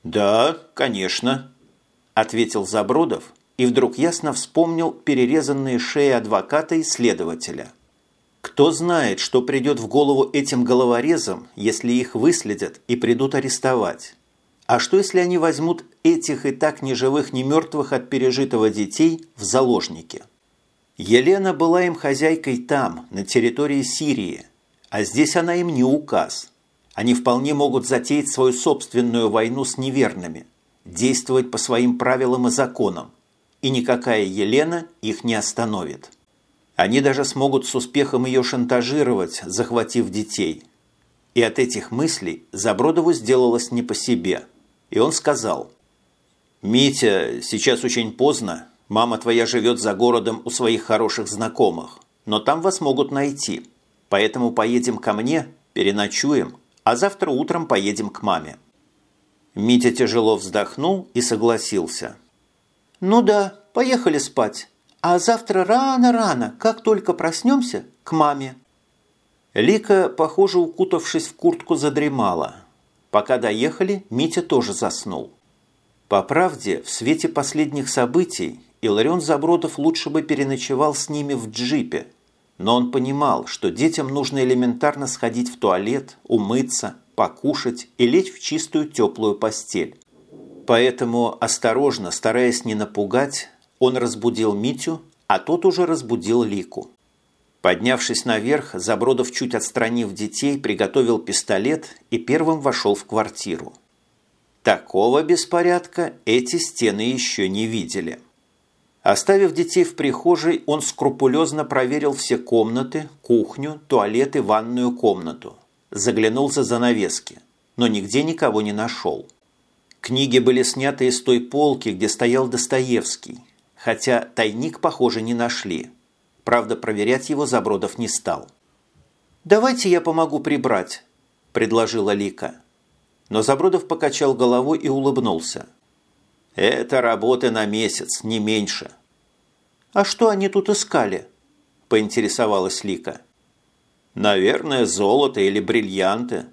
«Да, конечно», – ответил Забродов и вдруг ясно вспомнил перерезанные шеи адвоката и следователя. Кто знает, что придет в голову этим головорезам, если их выследят и придут арестовать. А что, если они возьмут этих и так ни живых, ни мертвых от пережитого детей в заложники? Елена была им хозяйкой там, на территории Сирии, а здесь она им не указ. Они вполне могут затеять свою собственную войну с неверными, действовать по своим правилам и законам, и никакая Елена их не остановит. Они даже смогут с успехом ее шантажировать, захватив детей. И от этих мыслей Забродову сделалось не по себе. И он сказал, «Митя, сейчас очень поздно. Мама твоя живет за городом у своих хороших знакомых. Но там вас могут найти. Поэтому поедем ко мне, переночуем, а завтра утром поедем к маме». Митя тяжело вздохнул и согласился. «Ну да, поехали спать. А завтра рано-рано, как только проснемся, к маме». Лика, похоже, укутавшись в куртку, задремала. Пока доехали, Митя тоже заснул. По правде, в свете последних событий Иларион Забродов лучше бы переночевал с ними в джипе, но он понимал, что детям нужно элементарно сходить в туалет, умыться, покушать и лечь в чистую теплую постель. Поэтому, осторожно, стараясь не напугать, он разбудил Митю, а тот уже разбудил Лику. Поднявшись наверх, Забродов, чуть отстранив детей, приготовил пистолет и первым вошел в квартиру. Такого беспорядка эти стены еще не видели. Оставив детей в прихожей, он скрупулезно проверил все комнаты, кухню, туалет и ванную комнату. Заглянул за занавески, но нигде никого не нашел. Книги были сняты из той полки, где стоял Достоевский, хотя тайник, похоже, не нашли – Правда, проверять его Забродов не стал. «Давайте я помогу прибрать», – предложила Лика. Но Забродов покачал головой и улыбнулся. «Это работа на месяц, не меньше». «А что они тут искали?» – поинтересовалась Лика. «Наверное, золото или бриллианты».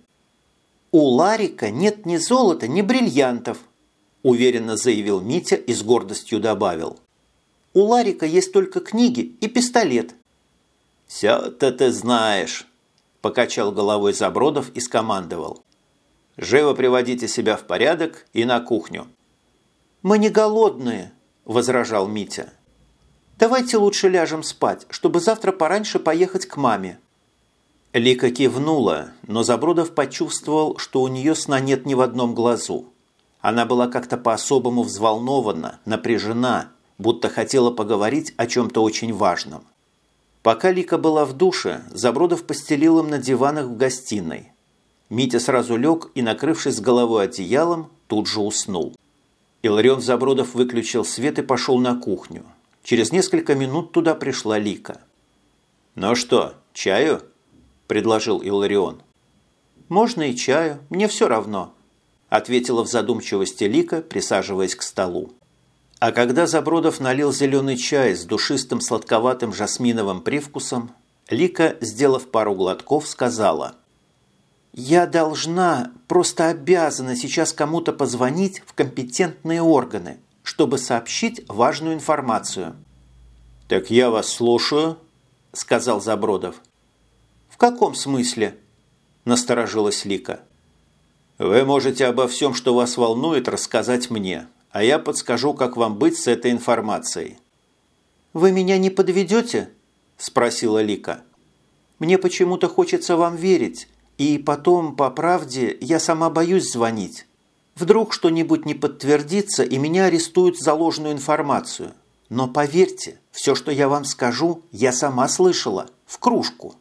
«У Ларика нет ни золота, ни бриллиантов», – уверенно заявил Митя и с гордостью добавил. У Ларика есть только книги и пистолет». «Все-то ты знаешь», – покачал головой Забродов и скомандовал. «Живо приводите себя в порядок и на кухню». «Мы не голодные», – возражал Митя. «Давайте лучше ляжем спать, чтобы завтра пораньше поехать к маме». Лика кивнула, но Забродов почувствовал, что у нее сна нет ни в одном глазу. Она была как-то по-особому взволнована, напряжена, будто хотела поговорить о чем-то очень важном. Пока Лика была в душе, Забродов постелил им на диванах в гостиной. Митя сразу лег и, накрывшись головой одеялом, тут же уснул. Иларион Забродов выключил свет и пошел на кухню. Через несколько минут туда пришла Лика. «Ну что, чаю?» – предложил Иларион. «Можно и чаю, мне все равно», – ответила в задумчивости Лика, присаживаясь к столу. А когда Забродов налил зеленый чай с душистым сладковатым жасминовым привкусом, Лика, сделав пару глотков, сказала «Я должна, просто обязана сейчас кому-то позвонить в компетентные органы, чтобы сообщить важную информацию». «Так я вас слушаю», – сказал Забродов. «В каком смысле?» – насторожилась Лика. «Вы можете обо всем, что вас волнует, рассказать мне, а я подскажу, как вам быть с этой информацией». «Вы меня не подведете?» – спросила Лика. «Мне почему-то хочется вам верить, и потом, по правде, я сама боюсь звонить. Вдруг что-нибудь не подтвердится, и меня арестуют за ложную информацию. Но поверьте, все, что я вам скажу, я сама слышала, в кружку».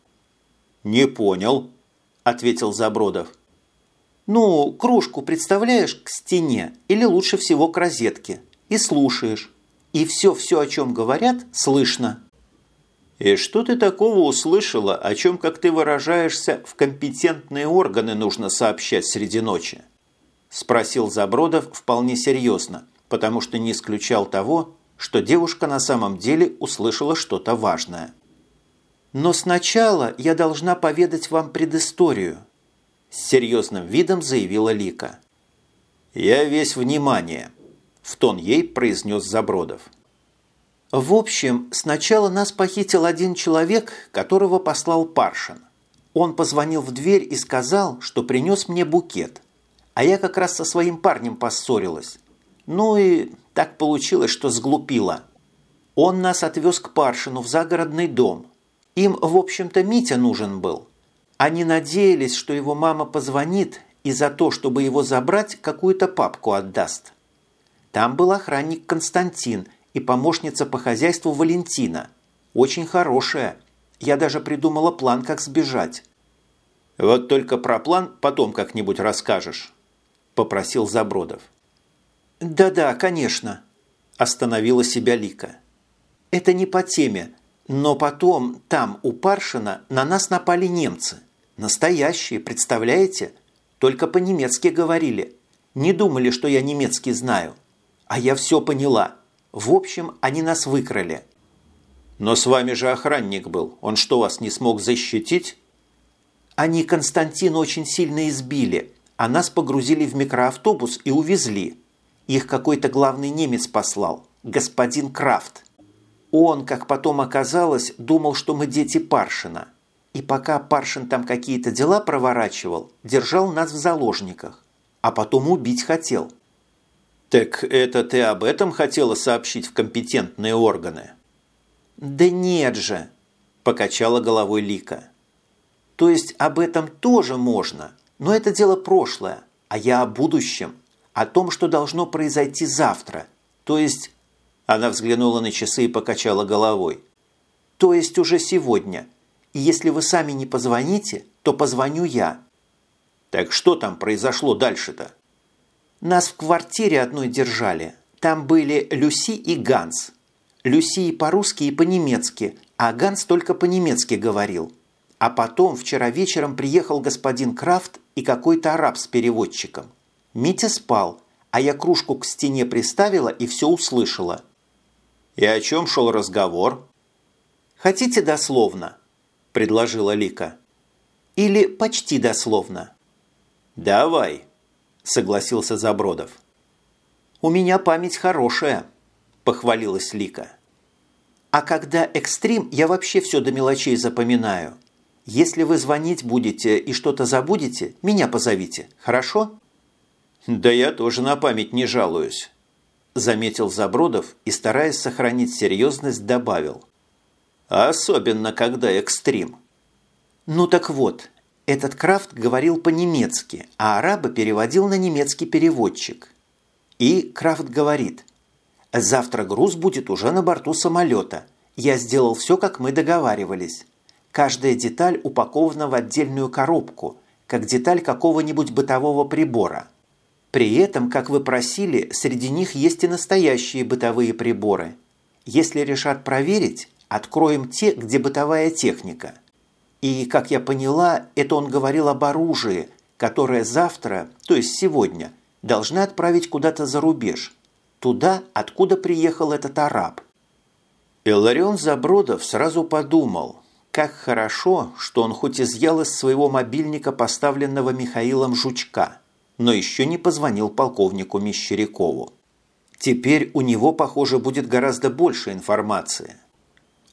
«Не понял», – ответил Забродов. Ну, кружку представляешь к стене или лучше всего к розетке и слушаешь. И все-все, о чем говорят, слышно. И что ты такого услышала, о чем, как ты выражаешься, в компетентные органы нужно сообщать среди ночи? Спросил Забродов вполне серьезно, потому что не исключал того, что девушка на самом деле услышала что-то важное. Но сначала я должна поведать вам предысторию – с серьезным видом заявила Лика. «Я весь внимание», – в тон ей произнес Забродов. «В общем, сначала нас похитил один человек, которого послал Паршин. Он позвонил в дверь и сказал, что принес мне букет. а я как раз со своим парнем поссорилась. Ну и так получилось, что сглупила. Он нас отвез к Паршину в загородный дом. Им, в общем-то, Митя нужен был. Они надеялись, что его мама позвонит и за то, чтобы его забрать, какую-то папку отдаст. Там был охранник Константин и помощница по хозяйству Валентина. Очень хорошая. Я даже придумала план, как сбежать. «Вот только про план потом как-нибудь расскажешь», – попросил Забродов. «Да-да, конечно», – остановила себя Лика. «Это не по теме, но потом там, у Паршина, на нас напали немцы. Настоящие, представляете? Только по-немецки говорили. Не думали, что я немецкий знаю. А я все поняла. В общем, они нас выкрали». «Но с вами же охранник был. Он что, вас не смог защитить?» «Они Константина очень сильно избили, а нас погрузили в микроавтобус и увезли. Их какой-то главный немец послал, господин Крафт. Он, как потом оказалось, думал, что мы дети Паршина. И пока Паршин там какие-то дела проворачивал, держал нас в заложниках. А потом убить хотел». «Так это ты об этом хотела сообщить в компетентные органы?» «Да нет же!» – покачала головой Лика. «То есть об этом тоже можно, но это дело прошлое, а я о будущем, о том, что должно произойти завтра. То есть...» Она взглянула на часы и покачала головой. «То есть уже сегодня. И если вы сами не позвоните, то позвоню я». «Так что там произошло дальше-то?» «Нас в квартире одной держали. Там были Люси и Ганс. Люси и по-русски, и по-немецки, а Ганс только по-немецки говорил. А потом вчера вечером приехал господин Крафт и какой-то араб с переводчиком. Митя спал, а я кружку к стене приставила и все услышала. «И о чем шел разговор?» «Хотите дословно?» – предложила Лика. «Или почти дословно?» «Давай», – согласился Забродов. «У меня память хорошая», – похвалилась Лика. А когда экстрим, я вообще все до мелочей запоминаю. Если вы звонить будете и что-то забудете, меня позовите, хорошо?» «Да я тоже на память не жалуюсь», – заметил Забродов и, стараясь сохранить серьезность, добавил. «Особенно, когда экстрим». «Ну так вот, этот Крафт говорил по-немецки, а араба переводил на немецкий переводчик. И Крафт говорит – Завтра груз будет уже на борту самолета. Я сделал все, как мы договаривались. Каждая деталь упакована в отдельную коробку, как деталь какого-нибудь бытового прибора. При этом, как вы просили, среди них есть и настоящие бытовые приборы. Если решат проверить, откроем те, где бытовая техника. И, как я поняла, это он говорил об оружии, которое завтра, то есть сегодня, должны отправить куда-то за рубеж – туда, откуда приехал этот араб. Иларион Забродов сразу подумал, как хорошо, что он хоть изъял из своего мобильника поставленного Михаилом жучка, но еще не позвонил полковнику Мещерякову. Теперь у него, похоже, будет гораздо больше информации.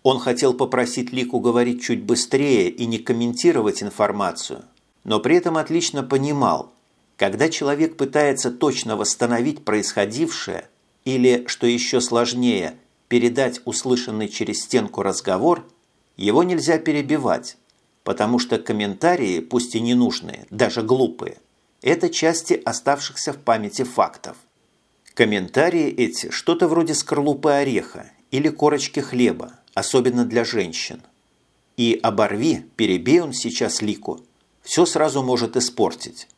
Он хотел попросить Лику говорить чуть быстрее и не комментировать информацию, но при этом отлично понимал, когда человек пытается точно восстановить происходившее, или, что еще сложнее, передать услышанный через стенку разговор, его нельзя перебивать, потому что комментарии, пусть и ненужные, даже глупые, это части оставшихся в памяти фактов. Комментарии эти что-то вроде скорлупы ореха или корочки хлеба, особенно для женщин. И оборви, перебей он сейчас лику, все сразу может испортить.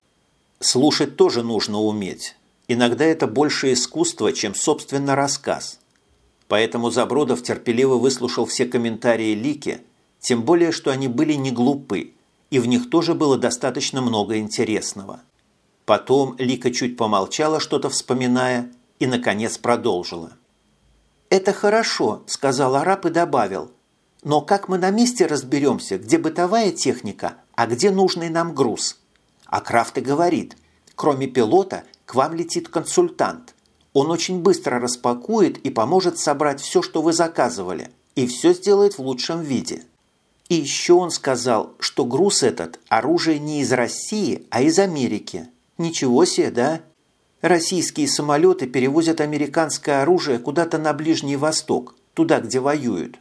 Слушать тоже нужно уметь, Иногда это больше искусство, чем, собственно, рассказ. Поэтому Забродов терпеливо выслушал все комментарии Лики, тем более, что они были не глупы, и в них тоже было достаточно много интересного. Потом Лика чуть помолчала, что-то вспоминая, и, наконец, продолжила. «Это хорошо», – сказал араб и добавил. «Но как мы на месте разберемся, где бытовая техника, а где нужный нам груз?» А Крафт и говорит, кроме пилота к вам летит консультант. Он очень быстро распакует и поможет собрать все, что вы заказывали, и все сделает в лучшем виде. И еще он сказал, что груз этот – оружие не из России, а из Америки. Ничего себе, да? Российские самолеты перевозят американское оружие куда-то на Ближний Восток, туда, где воюют.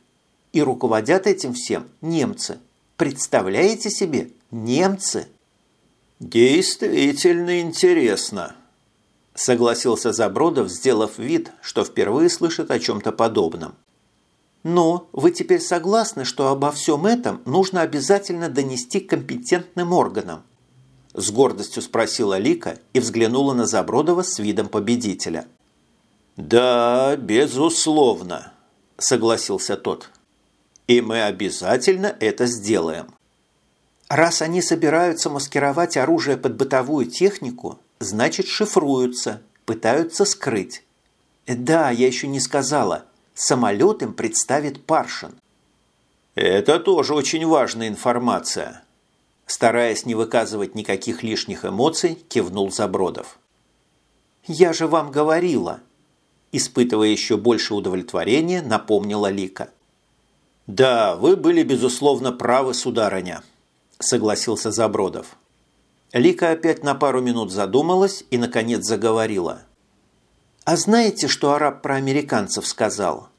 И руководят этим всем немцы. Представляете себе? Немцы. Действительно интересно, согласился Забродов, сделав вид, что впервые слышит о чем-то подобном. Но вы теперь согласны, что обо всем этом нужно обязательно донести компетентным органам? С гордостью спросила Лика и взглянула на Забродова с видом победителя. «Да, безусловно», – согласился тот. «И мы обязательно это сделаем». Раз они собираются маскировать оружие под бытовую технику, значит шифруются, пытаются скрыть. Да, я еще не сказала, самолет им представит Паршин. Это тоже очень важная информация. Стараясь не выказывать никаких лишних эмоций, кивнул Забродов. «Я же вам говорила!» Испытывая еще больше удовлетворения, напомнила Лика. «Да, вы были, безусловно, правы, сударыня», – согласился Забродов. Лика опять на пару минут задумалась и, наконец, заговорила. «А знаете, что араб про американцев сказал?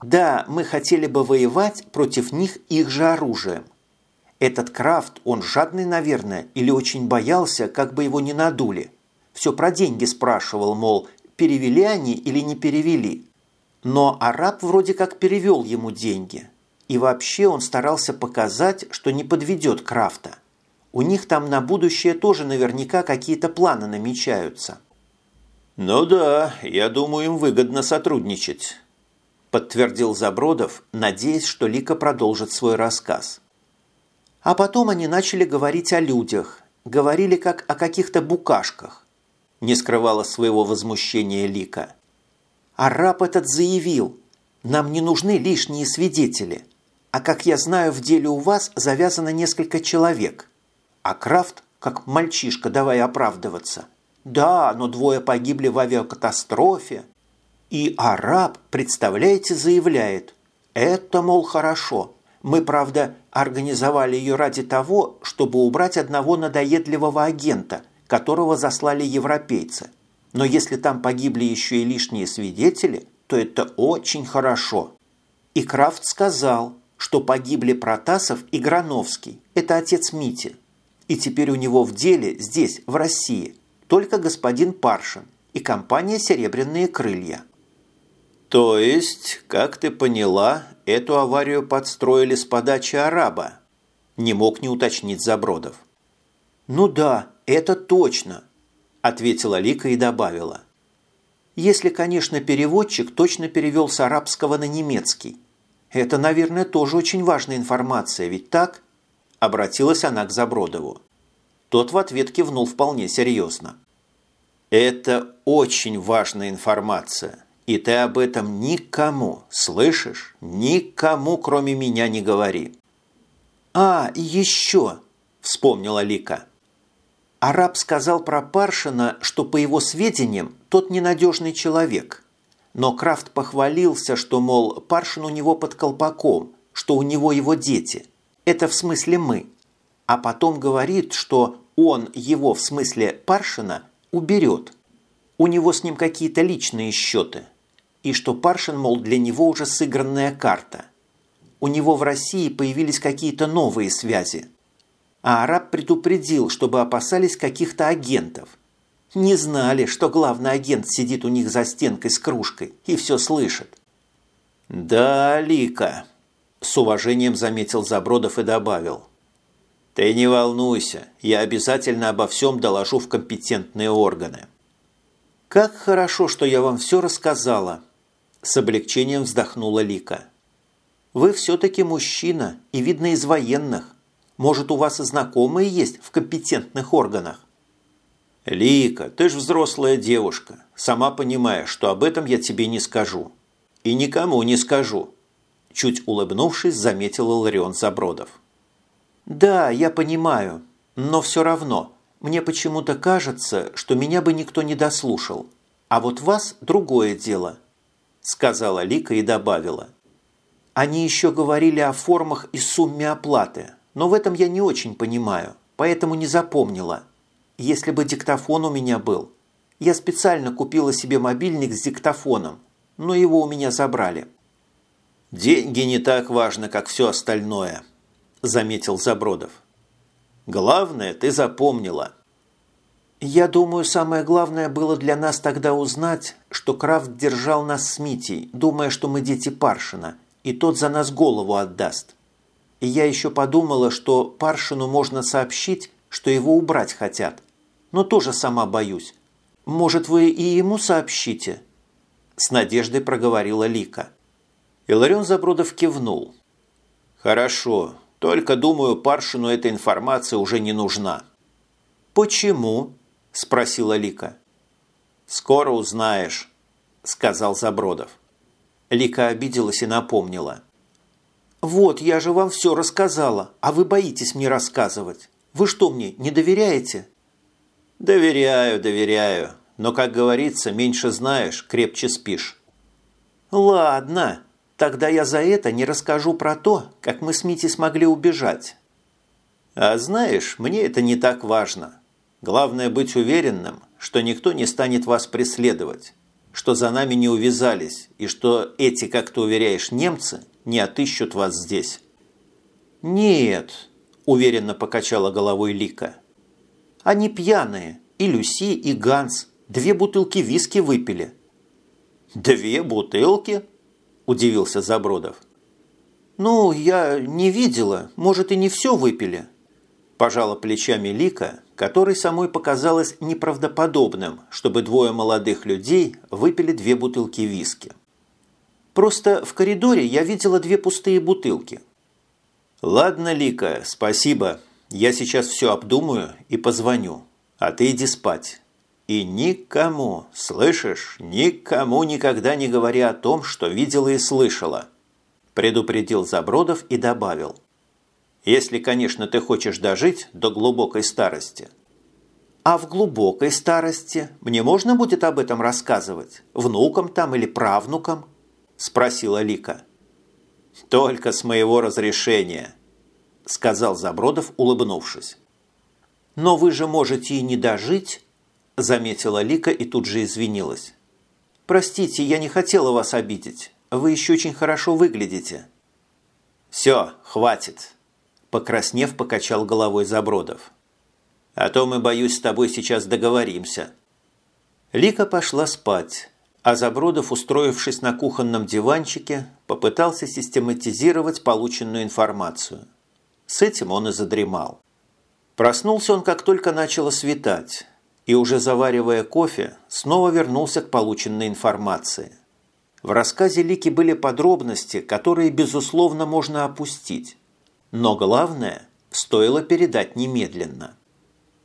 Да, мы хотели бы воевать против них их же оружием. Этот Крафт, он жадный, наверное, или очень боялся, как бы его не надули. Все про деньги спрашивал, мол, перевели они или не перевели. Но араб вроде как перевел ему деньги. И вообще он старался показать, что не подведет Крафта. У них там на будущее тоже наверняка какие-то планы намечаются. «Ну да, я думаю, им выгодно сотрудничать», подтвердил Забродов, надеясь, что Лика продолжит свой рассказ. А потом они начали говорить о людях, говорили как о каких-то букашках. Не скрывала своего возмущения Лика. Араб этот заявил, нам не нужны лишние свидетели. А как я знаю, в деле у вас завязано несколько человек. А Крафт, как мальчишка, давай оправдываться. Да, но двое погибли в авиакатастрофе. И араб, представляете, заявляет, это, мол, хорошо. Мы, правда, организовали ее ради того, чтобы убрать одного надоедливого агента, которого заслали европейцы. Но если там погибли еще и лишние свидетели, то это очень хорошо. И Крафт сказал, что погибли Протасов и Грановский, это отец Мити. И теперь у него в деле здесь, в России, только господин Паршин и компания «Серебряные крылья». То есть, как ты поняла, эту аварию подстроили с подачи араба? Не мог не уточнить Забродов. Ну да, это точно, ответила Лика и добавила. Если, конечно, переводчик точно перевел с арабского на немецкий. Это, наверное, тоже очень важная информация, ведь так? Обратилась она к Забродову. Тот в ответ кивнул вполне серьезно. Это очень важная информация. И ты об этом никому, слышишь? Никому, кроме меня, не говори. А, еще, вспомнила Лика. Араб сказал про Паршина, что, по его сведениям, тот ненадежный человек. Но Крафт похвалился, что, мол, Паршин у него под колпаком, что у него его дети. Это в смысле мы. А потом говорит, что он его, в смысле Паршина, уберет. У него с ним какие-то личные счеты – и что Паршин, мол, для него уже сыгранная карта. У него в России появились какие-то новые связи. А араб предупредил, чтобы опасались каких-то агентов. Не знали, что главный агент сидит у них за стенкой с кружкой и все слышит. «Да, Лика», – с уважением заметил Забродов и добавил. «Ты не волнуйся, я обязательно обо всем доложу в компетентные органы». «Как хорошо, что я вам все рассказала», с облегчением вздохнула Лика. «Вы все-таки мужчина и, видно, из военных. Может, у вас и знакомые есть в компетентных органах?» «Лика, ты ж взрослая девушка. Сама понимаешь, что об этом я тебе не скажу. И никому не скажу», – чуть улыбнувшись, заметил Ларион Забродов. «Да, я понимаю, но все равно мне почему-то кажется, что меня бы никто не дослушал. А вот вас – другое дело сказала Лика и добавила. Они еще говорили о формах и сумме оплаты, но в этом я не очень понимаю, поэтому не запомнила. если бы диктофон у меня был. Я специально купила себе мобильник с диктофоном, но его у меня забрали». «Деньги не так важны, как все остальное», – заметил Забродов. «Главное, ты запомнила». «Я думаю, самое главное было для нас тогда узнать, что Крафт держал нас с Митей, думая, что мы дети Паршина, и тот за нас голову отдаст. И я еще подумала, что Паршину можно сообщить, что его убрать хотят. Но тоже сама боюсь. Может, вы и ему сообщите?» С надеждой проговорила Лика. Иларион Забродов кивнул. «Хорошо, только, думаю, Паршину эта информация уже не нужна». «Почему?» – спросила Лика. «Скоро узнаешь», – сказал Забродов. Лика обиделась и напомнила. «Вот, я же вам все рассказала, а вы боитесь мне рассказывать. Вы что мне, не доверяете?» «Доверяю, доверяю. Но, как говорится, меньше знаешь, крепче спишь». «Ладно», Тогда я за это не расскажу про то, как мы с Мити смогли убежать. А знаешь, мне это не так важно. Главное быть уверенным, что никто не станет вас преследовать, что за нами не увязались и что эти, как ты уверяешь, немцы не отыщут вас здесь. «Нет», – уверенно покачала головой Лика. «Они пьяные, и Люси, и Ганс. Две бутылки виски выпили». «Две бутылки?» – удивился Забродов. «Ну, я не видела. Может, и не все выпили». Пожала плечами Лика, которой самой показалось неправдоподобным, чтобы двое молодых людей выпили две бутылки виски. «Просто в коридоре я видела две пустые бутылки». «Ладно, Лика, спасибо. Я сейчас все обдумаю и позвоню. А ты иди спать. И никому, слышишь, никому никогда не говори о том, что видела и слышала. Предупредил Забродов и добавил. Если, конечно, ты хочешь дожить до глубокой старости. А в глубокой старости мне можно будет об этом рассказывать? Внукам там или правнукам? Спросила Лика. Только с моего разрешения, сказал Забродов, улыбнувшись. Но вы же можете и не дожить, – заметила Лика и тут же извинилась. «Простите, я не хотела вас обидеть. Вы еще очень хорошо выглядите». «Все, хватит», – покраснев, покачал головой Забродов. «А то мы, боюсь, с тобой сейчас договоримся». Лика пошла спать, а Забродов, устроившись на кухонном диванчике, попытался систематизировать полученную информацию. С этим он и задремал. Проснулся он, как только начало светать, и уже заваривая кофе, снова вернулся к полученной информации. В рассказе Лики были подробности, которые, безусловно, можно опустить. Но главное, стоило передать немедленно.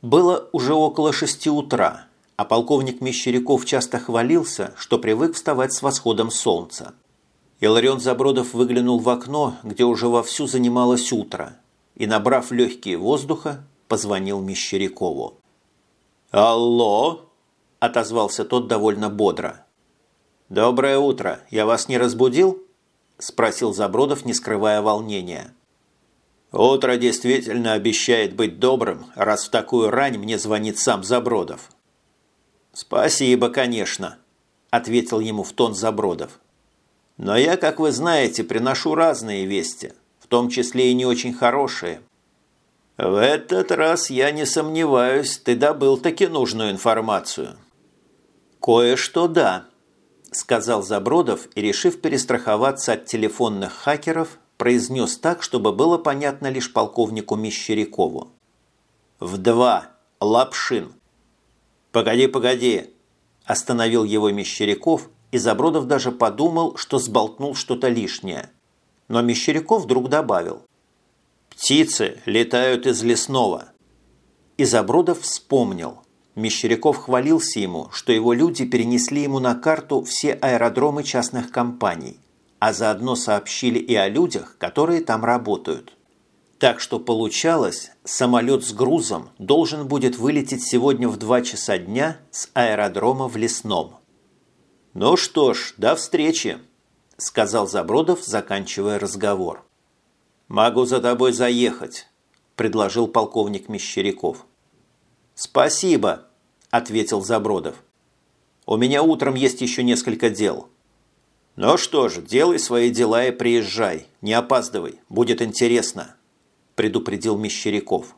Было уже около шести утра, а полковник Мещеряков часто хвалился, что привык вставать с восходом солнца. Иларион Забродов выглянул в окно, где уже вовсю занималось утро, и, набрав легкие воздуха, позвонил Мещерякову. «Алло!» – отозвался тот довольно бодро. «Доброе утро. Я вас не разбудил?» – спросил Забродов, не скрывая волнения. «Утро действительно обещает быть добрым, раз в такую рань мне звонит сам Забродов». «Спасибо, конечно», – ответил ему в тон Забродов. «Но я, как вы знаете, приношу разные вести, в том числе и не очень хорошие. «В этот раз я не сомневаюсь, ты добыл таки нужную информацию». «Кое-что да», – сказал Забродов и, решив перестраховаться от телефонных хакеров, произнес так, чтобы было понятно лишь полковнику Мещерякову. «В два. Лапшин». «Погоди, погоди», – остановил его Мещеряков, и Забродов даже подумал, что сболтнул что-то лишнее. Но Мещеряков вдруг добавил. Птицы летают из лесного. Изобродов вспомнил. Мещеряков хвалился ему, что его люди перенесли ему на карту все аэродромы частных компаний, а заодно сообщили и о людях, которые там работают. Так что получалось, самолет с грузом должен будет вылететь сегодня в 2 часа дня с аэродрома в Лесном. «Ну что ж, до встречи», – сказал Забродов, заканчивая разговор. «Могу за тобой заехать», – предложил полковник Мещеряков. «Спасибо», – ответил Забродов. «У меня утром есть еще несколько дел». «Ну что же, делай свои дела и приезжай. Не опаздывай, будет интересно», – предупредил Мещеряков.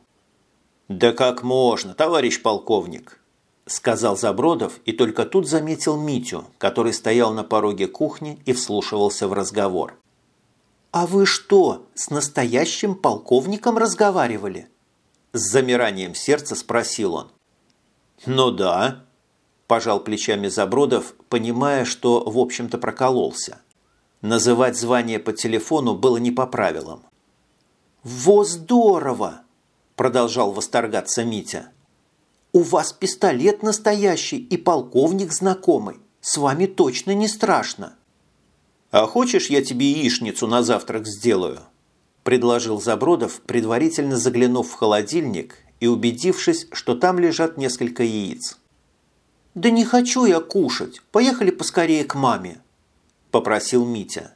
«Да как можно, товарищ полковник?» – сказал Забродов и только тут заметил Митю, который стоял на пороге кухни и вслушивался в разговор. «А вы что, с настоящим полковником разговаривали?» С замиранием сердца спросил он. «Ну да», – пожал плечами Забродов, понимая, что, в общем-то, прокололся. Называть звание по телефону было не по правилам. «Во здорово!» – продолжал восторгаться Митя. «У вас пистолет настоящий и полковник знакомый. С вами точно не страшно». «А хочешь, я тебе яичницу на завтрак сделаю?» – предложил Забродов, предварительно заглянув в холодильник и убедившись, что там лежат несколько яиц. «Да не хочу я кушать. Поехали поскорее к маме», – попросил Митя.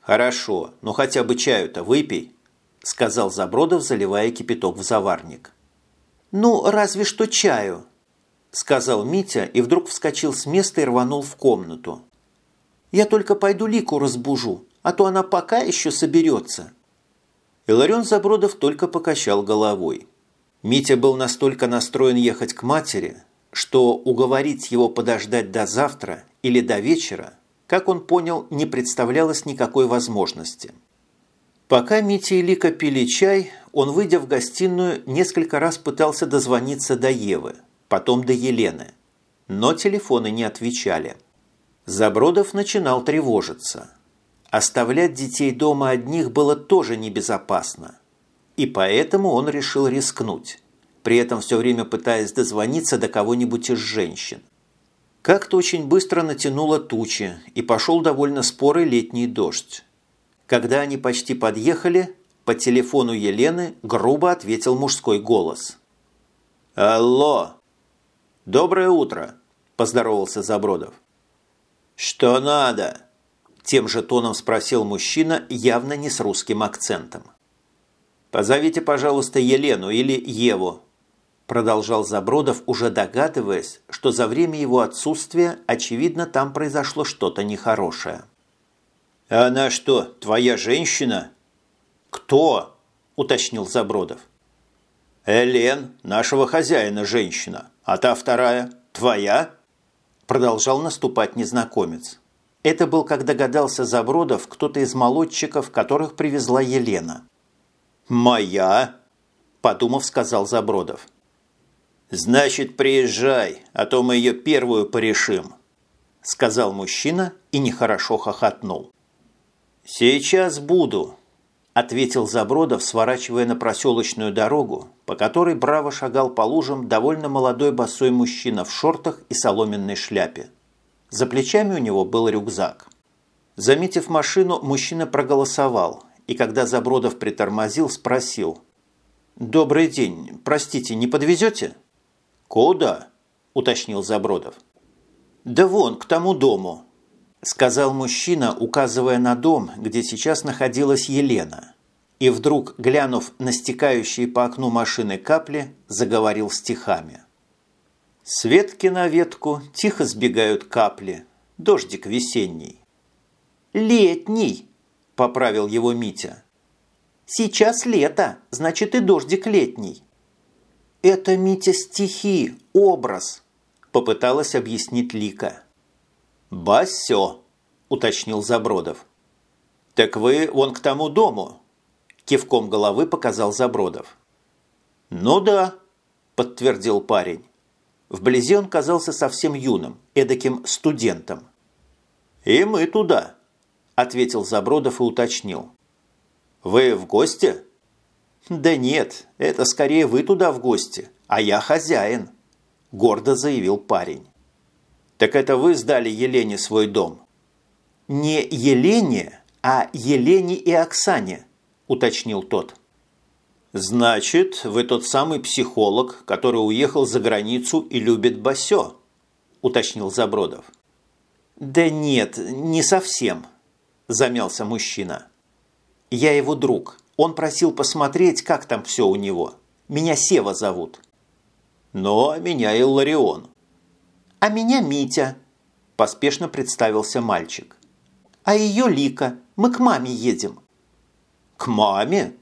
«Хорошо, но хотя бы чаю-то выпей», – сказал Забродов, заливая кипяток в заварник. «Ну, разве что чаю», – сказал Митя и вдруг вскочил с места и рванул в комнату. Я только пойду Лику разбужу, а то она пока еще соберется». Иларион Забродов только покачал головой. Митя был настолько настроен ехать к матери, что уговорить его подождать до завтра или до вечера, как он понял, не представлялось никакой возможности. Пока Митя и Лика пили чай, он, выйдя в гостиную, несколько раз пытался дозвониться до Евы, потом до Елены. Но телефоны не отвечали. Забродов начинал тревожиться. Оставлять детей дома одних было тоже небезопасно. И поэтому он решил рискнуть, при этом все время пытаясь дозвониться до кого-нибудь из женщин. Как-то очень быстро натянуло тучи, и пошел довольно спорый летний дождь. Когда они почти подъехали, по телефону Елены грубо ответил мужской голос. «Алло!» «Доброе утро!» – поздоровался Забродов. «Что надо?» – тем же тоном спросил мужчина, явно не с русским акцентом. «Позовите, пожалуйста, Елену или Еву», – продолжал Забродов, уже догадываясь, что за время его отсутствия, очевидно, там произошло что-то нехорошее. «Она что, твоя женщина?» «Кто?» – уточнил Забродов. «Элен, нашего хозяина женщина, а та вторая – твоя?» Продолжал наступать незнакомец. Это был, как догадался Забродов, кто-то из молодчиков, которых привезла Елена. «Моя?» – подумав, сказал Забродов. «Значит, приезжай, а то мы ее первую порешим», – сказал мужчина и нехорошо хохотнул. «Сейчас буду», – ответил Забродов, сворачивая на проселочную дорогу, по которой браво шагал по лужам довольно молодой босой мужчина в шортах и соломенной шляпе. За плечами у него был рюкзак. Заметив машину, мужчина проголосовал, и когда Забродов притормозил, спросил. «Добрый день. Простите, не подвезете?» «Куда?» – уточнил Забродов. «Да вон, к тому дому», – сказал мужчина, указывая на дом, где сейчас находилась Елена. И вдруг, глянув на стекающие по окну машины капли, заговорил стихами. С ветки на ветку тихо сбегают капли, дождик весенний. «Летний!» – поправил его Митя. «Сейчас лето, значит и дождик летний». «Это, Митя, стихи, образ», – попыталась объяснить Лика. «Басё», – уточнил Забродов. «Так вы вон к тому дому», – кивком головы показал Забродов. «Ну да», – подтвердил парень. Вблизи он казался совсем юным, эдаким студентом. «И мы туда», – ответил Забродов и уточнил. «Вы в гости?» «Да нет, это скорее вы туда в гости, а я хозяин», – гордо заявил парень. «Так это вы сдали Елене свой дом?» «Не Елене, а Елене и Оксане», – уточнил тот. «Значит, вы тот самый психолог, который уехал за границу и любит Басё», – уточнил Забродов. «Да нет, не совсем», – замялся мужчина. «Я его друг. Он просил посмотреть, как там все у него. Меня Сева зовут». А меня Илларион. А меня Митя, поспешно представился мальчик. А ее Лика. Мы к маме едем. К маме?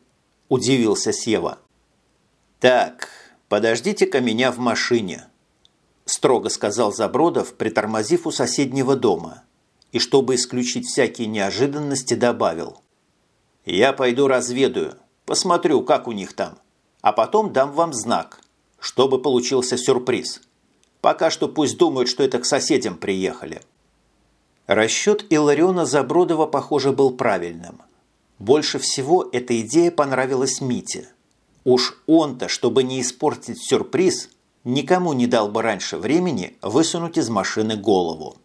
Удивился Сева. Так, подождите-ка меня в машине строго сказал Забродов, притормозив у соседнего дома. И чтобы исключить всякие неожиданности, добавил. «Я пойду разведаю, посмотрю, как у них там, а потом дам вам знак, чтобы получился сюрприз. Пока что пусть думают, что это к соседям приехали». Расчет Илариона Забродова, похоже, был правильным. Больше всего эта идея понравилась Мите. Уж он-то, чтобы не испортить сюрприз – никому не дал бы раньше времени высунуть из машины голову.